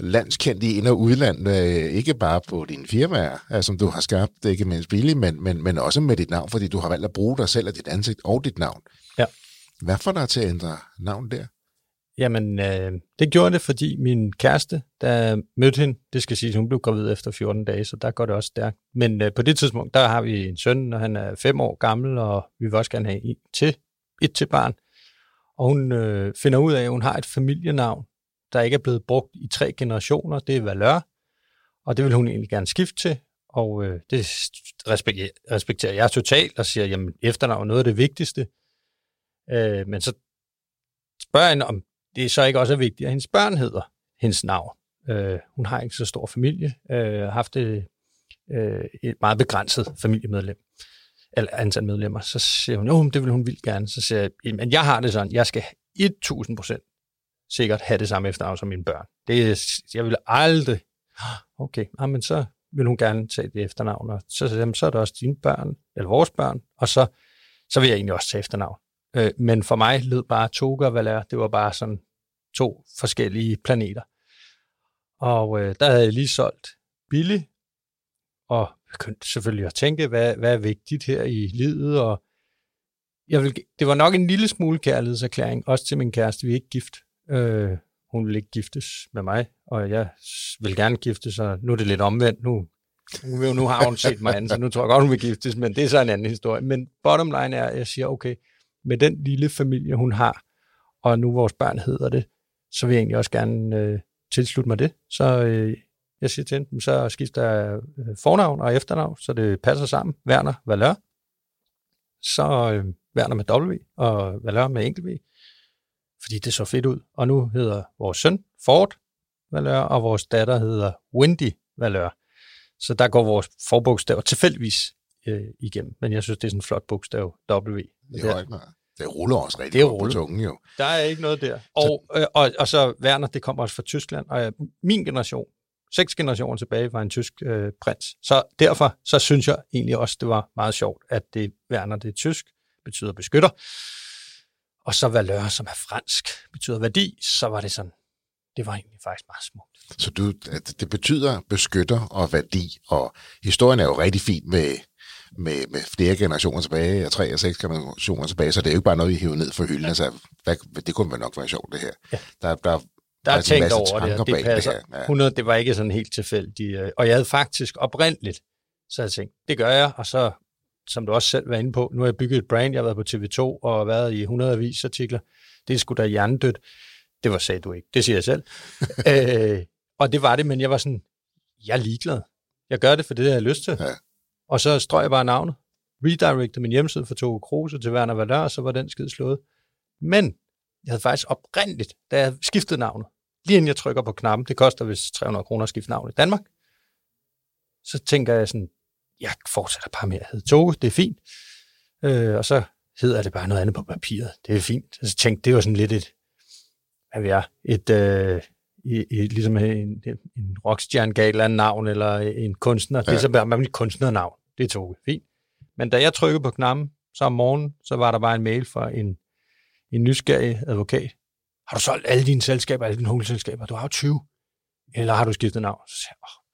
landskendt i ind- og udland, øh, ikke bare på dine firmaer, øh, som du har skabt, ikke mindst billigt, men, men, men også med dit navn, fordi du har valgt at bruge dig selv og dit ansigt og dit navn. Ja. Hvad får dig til at ændre navn der? Jamen, øh, det gjorde det, fordi min kæreste, der mødte hende, det skal sige, hun blev gravid efter 14 dage, så der går det også stærkt. Men øh, på det tidspunkt, der har vi en søn, og han er fem år gammel, og vi vil også gerne have et til, et til barn. Og hun øh, finder ud af, at hun har et familienavn, der ikke er blevet brugt i tre generationer, det er Valør, og det vil hun egentlig gerne skifte til, og øh, det respekterer, jeg totalt og siger, jamen efternavn er noget af det vigtigste. Øh, men så spørger hende, om det så ikke også er vigtigt, at hendes børn hedder hendes navn. Øh, hun har ikke så stor familie, øh, har haft et, øh, et meget begrænset familiemedlem, eller antal medlemmer. Så siger hun, jo, det vil hun vildt gerne. Så siger jeg, men jeg har det sådan, jeg skal 1000 procent sikkert have det samme efternavn som mine børn. Det, jeg ville aldrig, okay, ah, men så vil hun gerne tage det efternavn. Og så, så, så er det også dine børn, eller vores børn, og så, så vil jeg egentlig også tage efternavn. Øh, men for mig lød bare Toga Valer, det var bare sådan to forskellige planeter. Og øh, der havde jeg lige solgt billig, og begyndte selvfølgelig at tænke, hvad, hvad er vigtigt her i livet, og jeg vil, det var nok en lille smule kærlighedserklæring, også til min kæreste, vi er ikke gift. Øh, hun vil ikke giftes med mig, og jeg vil gerne giftes, og nu er det lidt omvendt. Nu, nu, nu har hun set mig anden, så nu tror jeg godt, hun vil giftes, men det er så en anden historie. Men bottom line er, at jeg siger, okay, med den lille familie, hun har, og nu vores børn hedder det, så vil jeg egentlig også gerne øh, tilslutte mig det. Så øh, jeg siger til dem, så skifter jeg øh, fornavn og efternavn, så det passer sammen. Werner Valør. Så øh, Werner med W og Valør med enkelt V. Fordi det så fedt ud. Og nu hedder vores søn Ford Valør, og vores datter hedder Wendy Valør. Så der går vores forbogstaver tilfældigvis øh, igennem. Men jeg synes, det er sådan en flot bogstav, W. Det er ikke det ruller også rigtig det godt på tungen, jo. Der er ikke noget der. Og, så, øh, og, og så Werner, det kommer også fra Tyskland, og min generation, seks generationer tilbage, var en tysk øh, prins. Så derfor så synes jeg egentlig også, det var meget sjovt, at det Werner, det er tysk, betyder beskytter. Og så valør, som er fransk, betyder værdi, så var det sådan, det var egentlig faktisk meget smukt. Så du, det betyder beskytter og værdi, og historien er jo rigtig fin med, med, med flere generationer tilbage, og tre og seks generationer tilbage, så det er jo ikke bare noget, vi hiver ned for hylden. Ja. Altså, hvad, det kunne vel nok være sjovt, det her. Ja. Der, der, der er tænkt over det, og det passer. Det, her. Ja. 100, det var ikke sådan helt tilfældigt. Øh, og jeg havde faktisk oprindeligt, så jeg tænkt, det gør jeg, og så, som du også selv var inde på, nu har jeg bygget et brand, jeg har været på TV2 og været i 100 avisartikler. Det er sgu da hjernedødt. Det var sagde du ikke, det siger jeg selv. øh, og det var det, men jeg var sådan, jeg er ligeglad. Jeg gør det, for det har jeg lyst til. Ja. Og så strøg jeg bare navnet. Redirected min hjemmeside for Togo Kruse til Werner Valør, og så var den skid slået. Men jeg havde faktisk oprindeligt, da jeg skiftede navnet, lige inden jeg trykker på knappen, det koster vist 300 kroner at skifte navn i Danmark, så tænker jeg sådan, jeg fortsætter bare med at hedde Toge, det er fint. Øh, og så hedder det bare noget andet på papiret, det er fint. Og så tænkte det var sådan lidt et, hvad vi er, et, øh, i, i, ligesom en, en rockstjerne gav et eller andet navn, eller en kunstner. Ja. Det er så bare mit kunstnernavn. Det er Toge. Fint. Men da jeg trykkede på knappen, så om morgenen, så var der bare en mail fra en, en nysgerrig advokat. Har du solgt alle dine selskaber, alle dine hovedselskaber? Du har jo 20. Eller har du skiftet navn? Så siger jeg, oh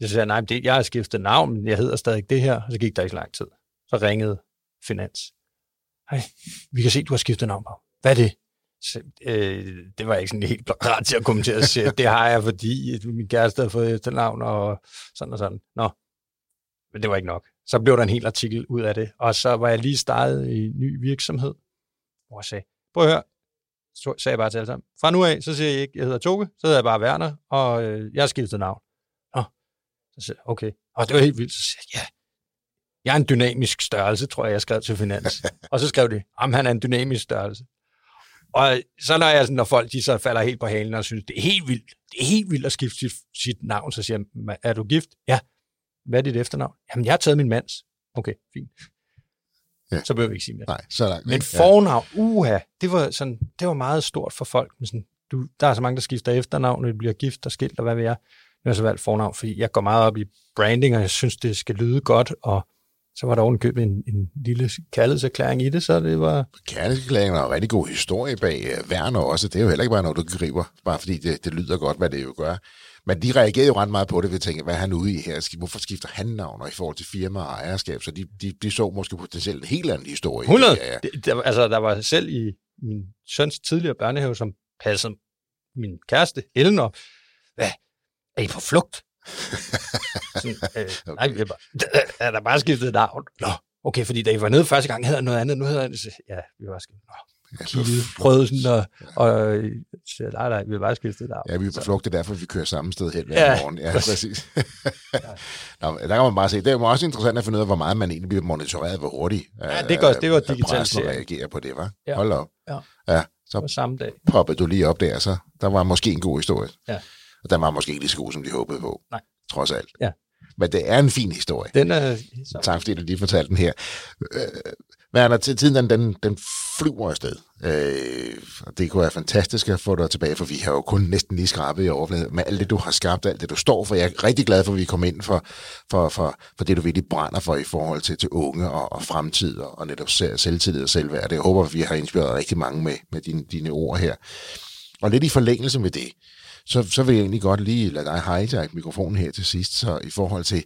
jeg sagde, nej, det, jeg har skiftet navn, men jeg hedder stadig det her. Og så gik der ikke lang tid. Så ringede Finans. Hej, vi kan se, du har skiftet navn på. Hvad er det? Så, øh, det var ikke sådan helt ret til at kommentere. Så det har jeg, fordi min kæreste har fået efternavn og sådan og sådan. Nå, men det var ikke nok. Så blev der en hel artikel ud af det. Og så var jeg lige startet i en ny virksomhed, hvor jeg sagde, prøv at høre, så sagde jeg bare til alle sammen, fra nu af, så siger jeg ikke, jeg hedder Toge, så hedder jeg bare Werner, og øh, jeg har skiftet navn. Så siger jeg, okay. Og det var helt vildt. Så siger jeg, ja, jeg er en dynamisk størrelse, tror jeg, jeg skrev til Finans. og så skrev de, om han er en dynamisk størrelse. Og så når, jeg, når folk de så falder helt på halen og synes, det er helt vildt, det er helt vildt at skifte sit, sit navn, så siger jeg, er du gift? Ja. Hvad er dit efternavn? Jamen, jeg har taget min mands. Okay, fint. Ja. Så behøver vi ikke sige mere. Nej, så langt. Men fornavn, uha, det var, sådan, det var meget stort for folk. Men sådan, du, der er så mange, der skifter efternavn, når de bliver gift og skilt, og hvad ved jeg. Jeg har så valgt fornavn, fordi jeg går meget op i branding, og jeg synes, det skal lyde godt, og så var der ovenkøbet en, en lille kærlighedserklæring i det, så det var... Kærlighedserklæringen er en rigtig god historie bag Werner også. Det er jo heller ikke bare noget, du griber, bare fordi det, det lyder godt, hvad det jo gør. Men de reagerede jo ret meget på det ved at tænke, hvad er han ude i her? Hvorfor skifter han navn i forhold til firma og ejerskab? Så de, de, de så måske potentielt en helt anden historie. 100! Ja, ja. Det, der, altså, der var selv i min søns tidligere børnehave, som passede min kæreste, Eleanor. Hvad? Er I på flugt? Sådan, øh, okay. Nej, er, bare, er der bare skiftet navn? Nå, okay, fordi da I var nede første gang, hedder noget andet. Nu hedder det, ja, vi var skiftet. Nå, kiggede, prøvede sådan at, og, og siger, nej, nej, vi vil bare skifte navn. Ja, vi er på flugt, det er derfor, vi kører samme sted hen hver ja. morgen. Ja, præcis. Nå, der kan man bare se, det er jo også interessant at finde ud af, hvor meget man egentlig bliver monitoreret, hvor hurtigt ja, det går, det var digitalisering. reagerer på det, var. Ja. Hold op. Ja. ja så på samme dag. poppede du lige op der, så der var måske en god historie. Ja. Og den var måske ikke lige så god, som de håbede på. Nej. Trods alt. Ja. Men det er en fin historie. Den er... Tak fordi du lige fortalte den her. Øh, Werner, til tiden den, den, den flyver afsted. Øh, og det kunne være fantastisk at få dig tilbage, for vi har jo kun næsten lige skrabet i overfladen med alt det, du har skabt, alt det, du står for. Jeg er rigtig glad for, at vi kom ind for, for, for, for det, du virkelig brænder for i forhold til, til unge og, og fremtid og, og netop selvtillid og selvværd. Jeg håber, at vi har inspireret rigtig mange med, med dine, dine ord her. Og lidt i forlængelse med det, så, så vil jeg egentlig godt lige lade dig hijack mikrofonen her til sidst, så i forhold til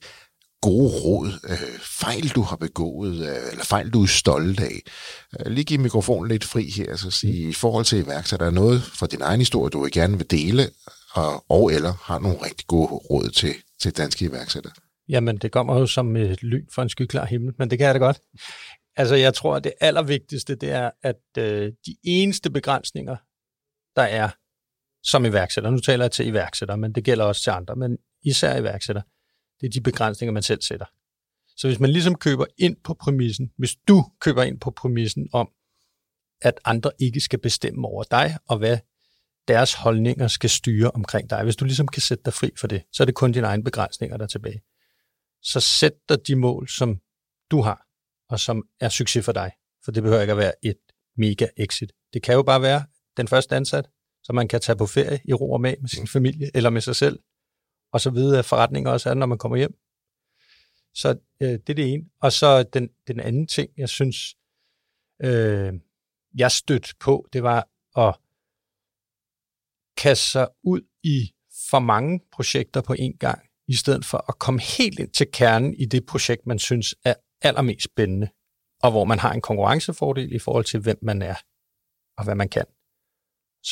gode råd, øh, fejl du har begået, øh, eller fejl du er stolt af. Øh, lige give mikrofonen lidt fri her, så sige, i forhold til iværksætter, der er noget fra din egen historie, du vil gerne vil dele, og, og eller har nogle rigtig gode råd til, til danske iværksættere? Jamen, det kommer jo som et lyn fra en skyklar himmel, men det kan jeg da godt. Altså, jeg tror, at det allervigtigste, det er, at øh, de eneste begrænsninger, der er som iværksætter, nu taler jeg til iværksætter, men det gælder også til andre, men især iværksætter, det er de begrænsninger, man selv sætter. Så hvis man ligesom køber ind på præmissen, hvis du køber ind på præmissen om, at andre ikke skal bestemme over dig, og hvad deres holdninger skal styre omkring dig. Hvis du ligesom kan sætte dig fri for det, så er det kun dine egne begrænsninger, der er tilbage. Så sæt dig de mål, som du har, og som er succes for dig. For det behøver ikke at være et mega exit. Det kan jo bare være den første ansat, så man kan tage på ferie i ro og mag med sin familie eller med sig selv, og så vide, at forretninger også er, når man kommer hjem. Så øh, det er det ene. Og så den, den anden ting, jeg synes, øh, jeg stødte på, det var at kaste sig ud i for mange projekter på en gang, i stedet for at komme helt ind til kernen i det projekt, man synes er allermest spændende, og hvor man har en konkurrencefordel i forhold til, hvem man er og hvad man kan.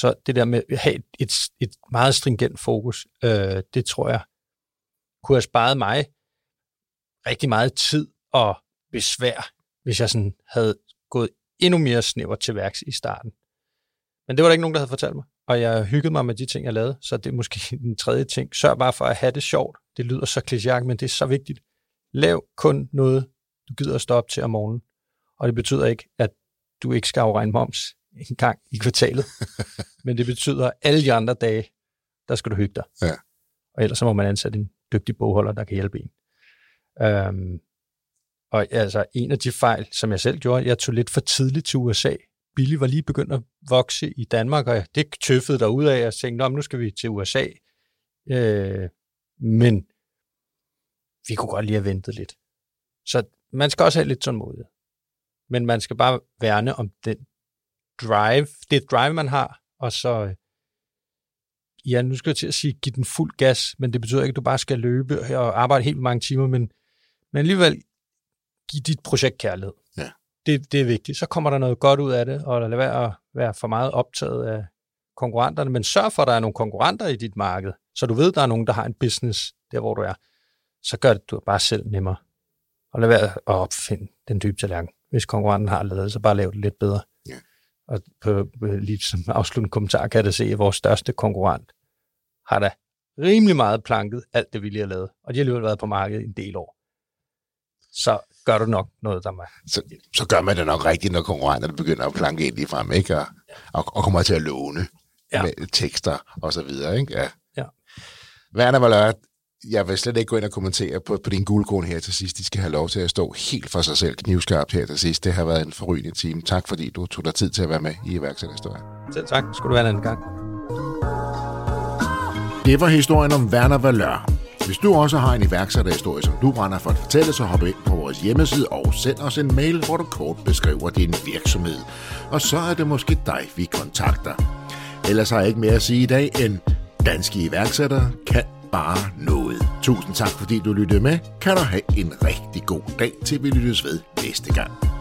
Så det der med at have et, et meget stringent fokus, øh, det tror jeg kunne have sparet mig rigtig meget tid og besvær, hvis jeg sådan havde gået endnu mere snævert til værks i starten. Men det var der ikke nogen, der havde fortalt mig, og jeg hyggede mig med de ting, jeg lavede, så det er måske den tredje ting. Sørg bare for at have det sjovt. Det lyder så klichéagtigt, men det er så vigtigt. Lav kun noget, du gider at stå op til om morgenen. Og det betyder ikke, at du ikke skal afregne moms en gang i kvartalet. Men det betyder, at alle de andre dage, der skal du hygge dig. Ja. Og ellers så må man ansætte en dygtig bogholder, der kan hjælpe en. Um, og altså, en af de fejl, som jeg selv gjorde, jeg tog lidt for tidligt til USA. Billy var lige begyndt at vokse i Danmark, og det tøffede der ud af, og jeg tænkte, nu skal vi til USA. Uh, men vi kunne godt lige have ventet lidt. Så man skal også have lidt tålmodighed. Men man skal bare værne om den drive, det drive, man har, og så, øh, ja, nu skal jeg til at sige, give den fuld gas, men det betyder ikke, at du bare skal løbe og arbejde helt mange timer, men, men alligevel give dit projekt kærlighed. Ja. Det, det er vigtigt. Så kommer der noget godt ud af det, og lad være at være for meget optaget af konkurrenterne, men sørg for, at der er nogle konkurrenter i dit marked, så du ved, at der er nogen, der har en business der, hvor du er. Så gør det du bare selv nemmere. Og lad være at opfinde den dybe tallerken. Hvis konkurrenten har lavet så bare lav det lidt bedre. Og på, lige som afsluttende kommentar kan jeg da se, at vores største konkurrent har da rimelig meget planket alt det, vi lige har lavet. Og de har alligevel været på markedet en del år. Så gør du nok noget, der er. Så, så gør man det nok rigtigt, når konkurrenterne begynder at planke ind i frem, ikke? Og, ja. og, og kommer til at låne ja. med tekster og så videre, ikke? Ja. ja. Valør, jeg vil slet ikke gå ind og kommentere på, på din guldkorn her til sidst. De skal have lov til at stå helt for sig selv knivskarpt her til sidst. Det har været en forrygende time. Tak fordi du tog dig tid til at være med i iværksætterhistorien. Selv tak. Skulle du være en anden gang. Det var historien om Werner Valør. Hvis du også har en iværksætterhistorie, som du brænder for at fortælle, så hop ind på vores hjemmeside og send os en mail, hvor du kort beskriver din virksomhed. Og så er det måske dig, vi kontakter. Ellers har jeg ikke mere at sige i dag, end danske iværksættere kan bare noget. Tusind tak, fordi du lyttede med. Kan du have en rigtig god dag, til vi lyttes ved næste gang.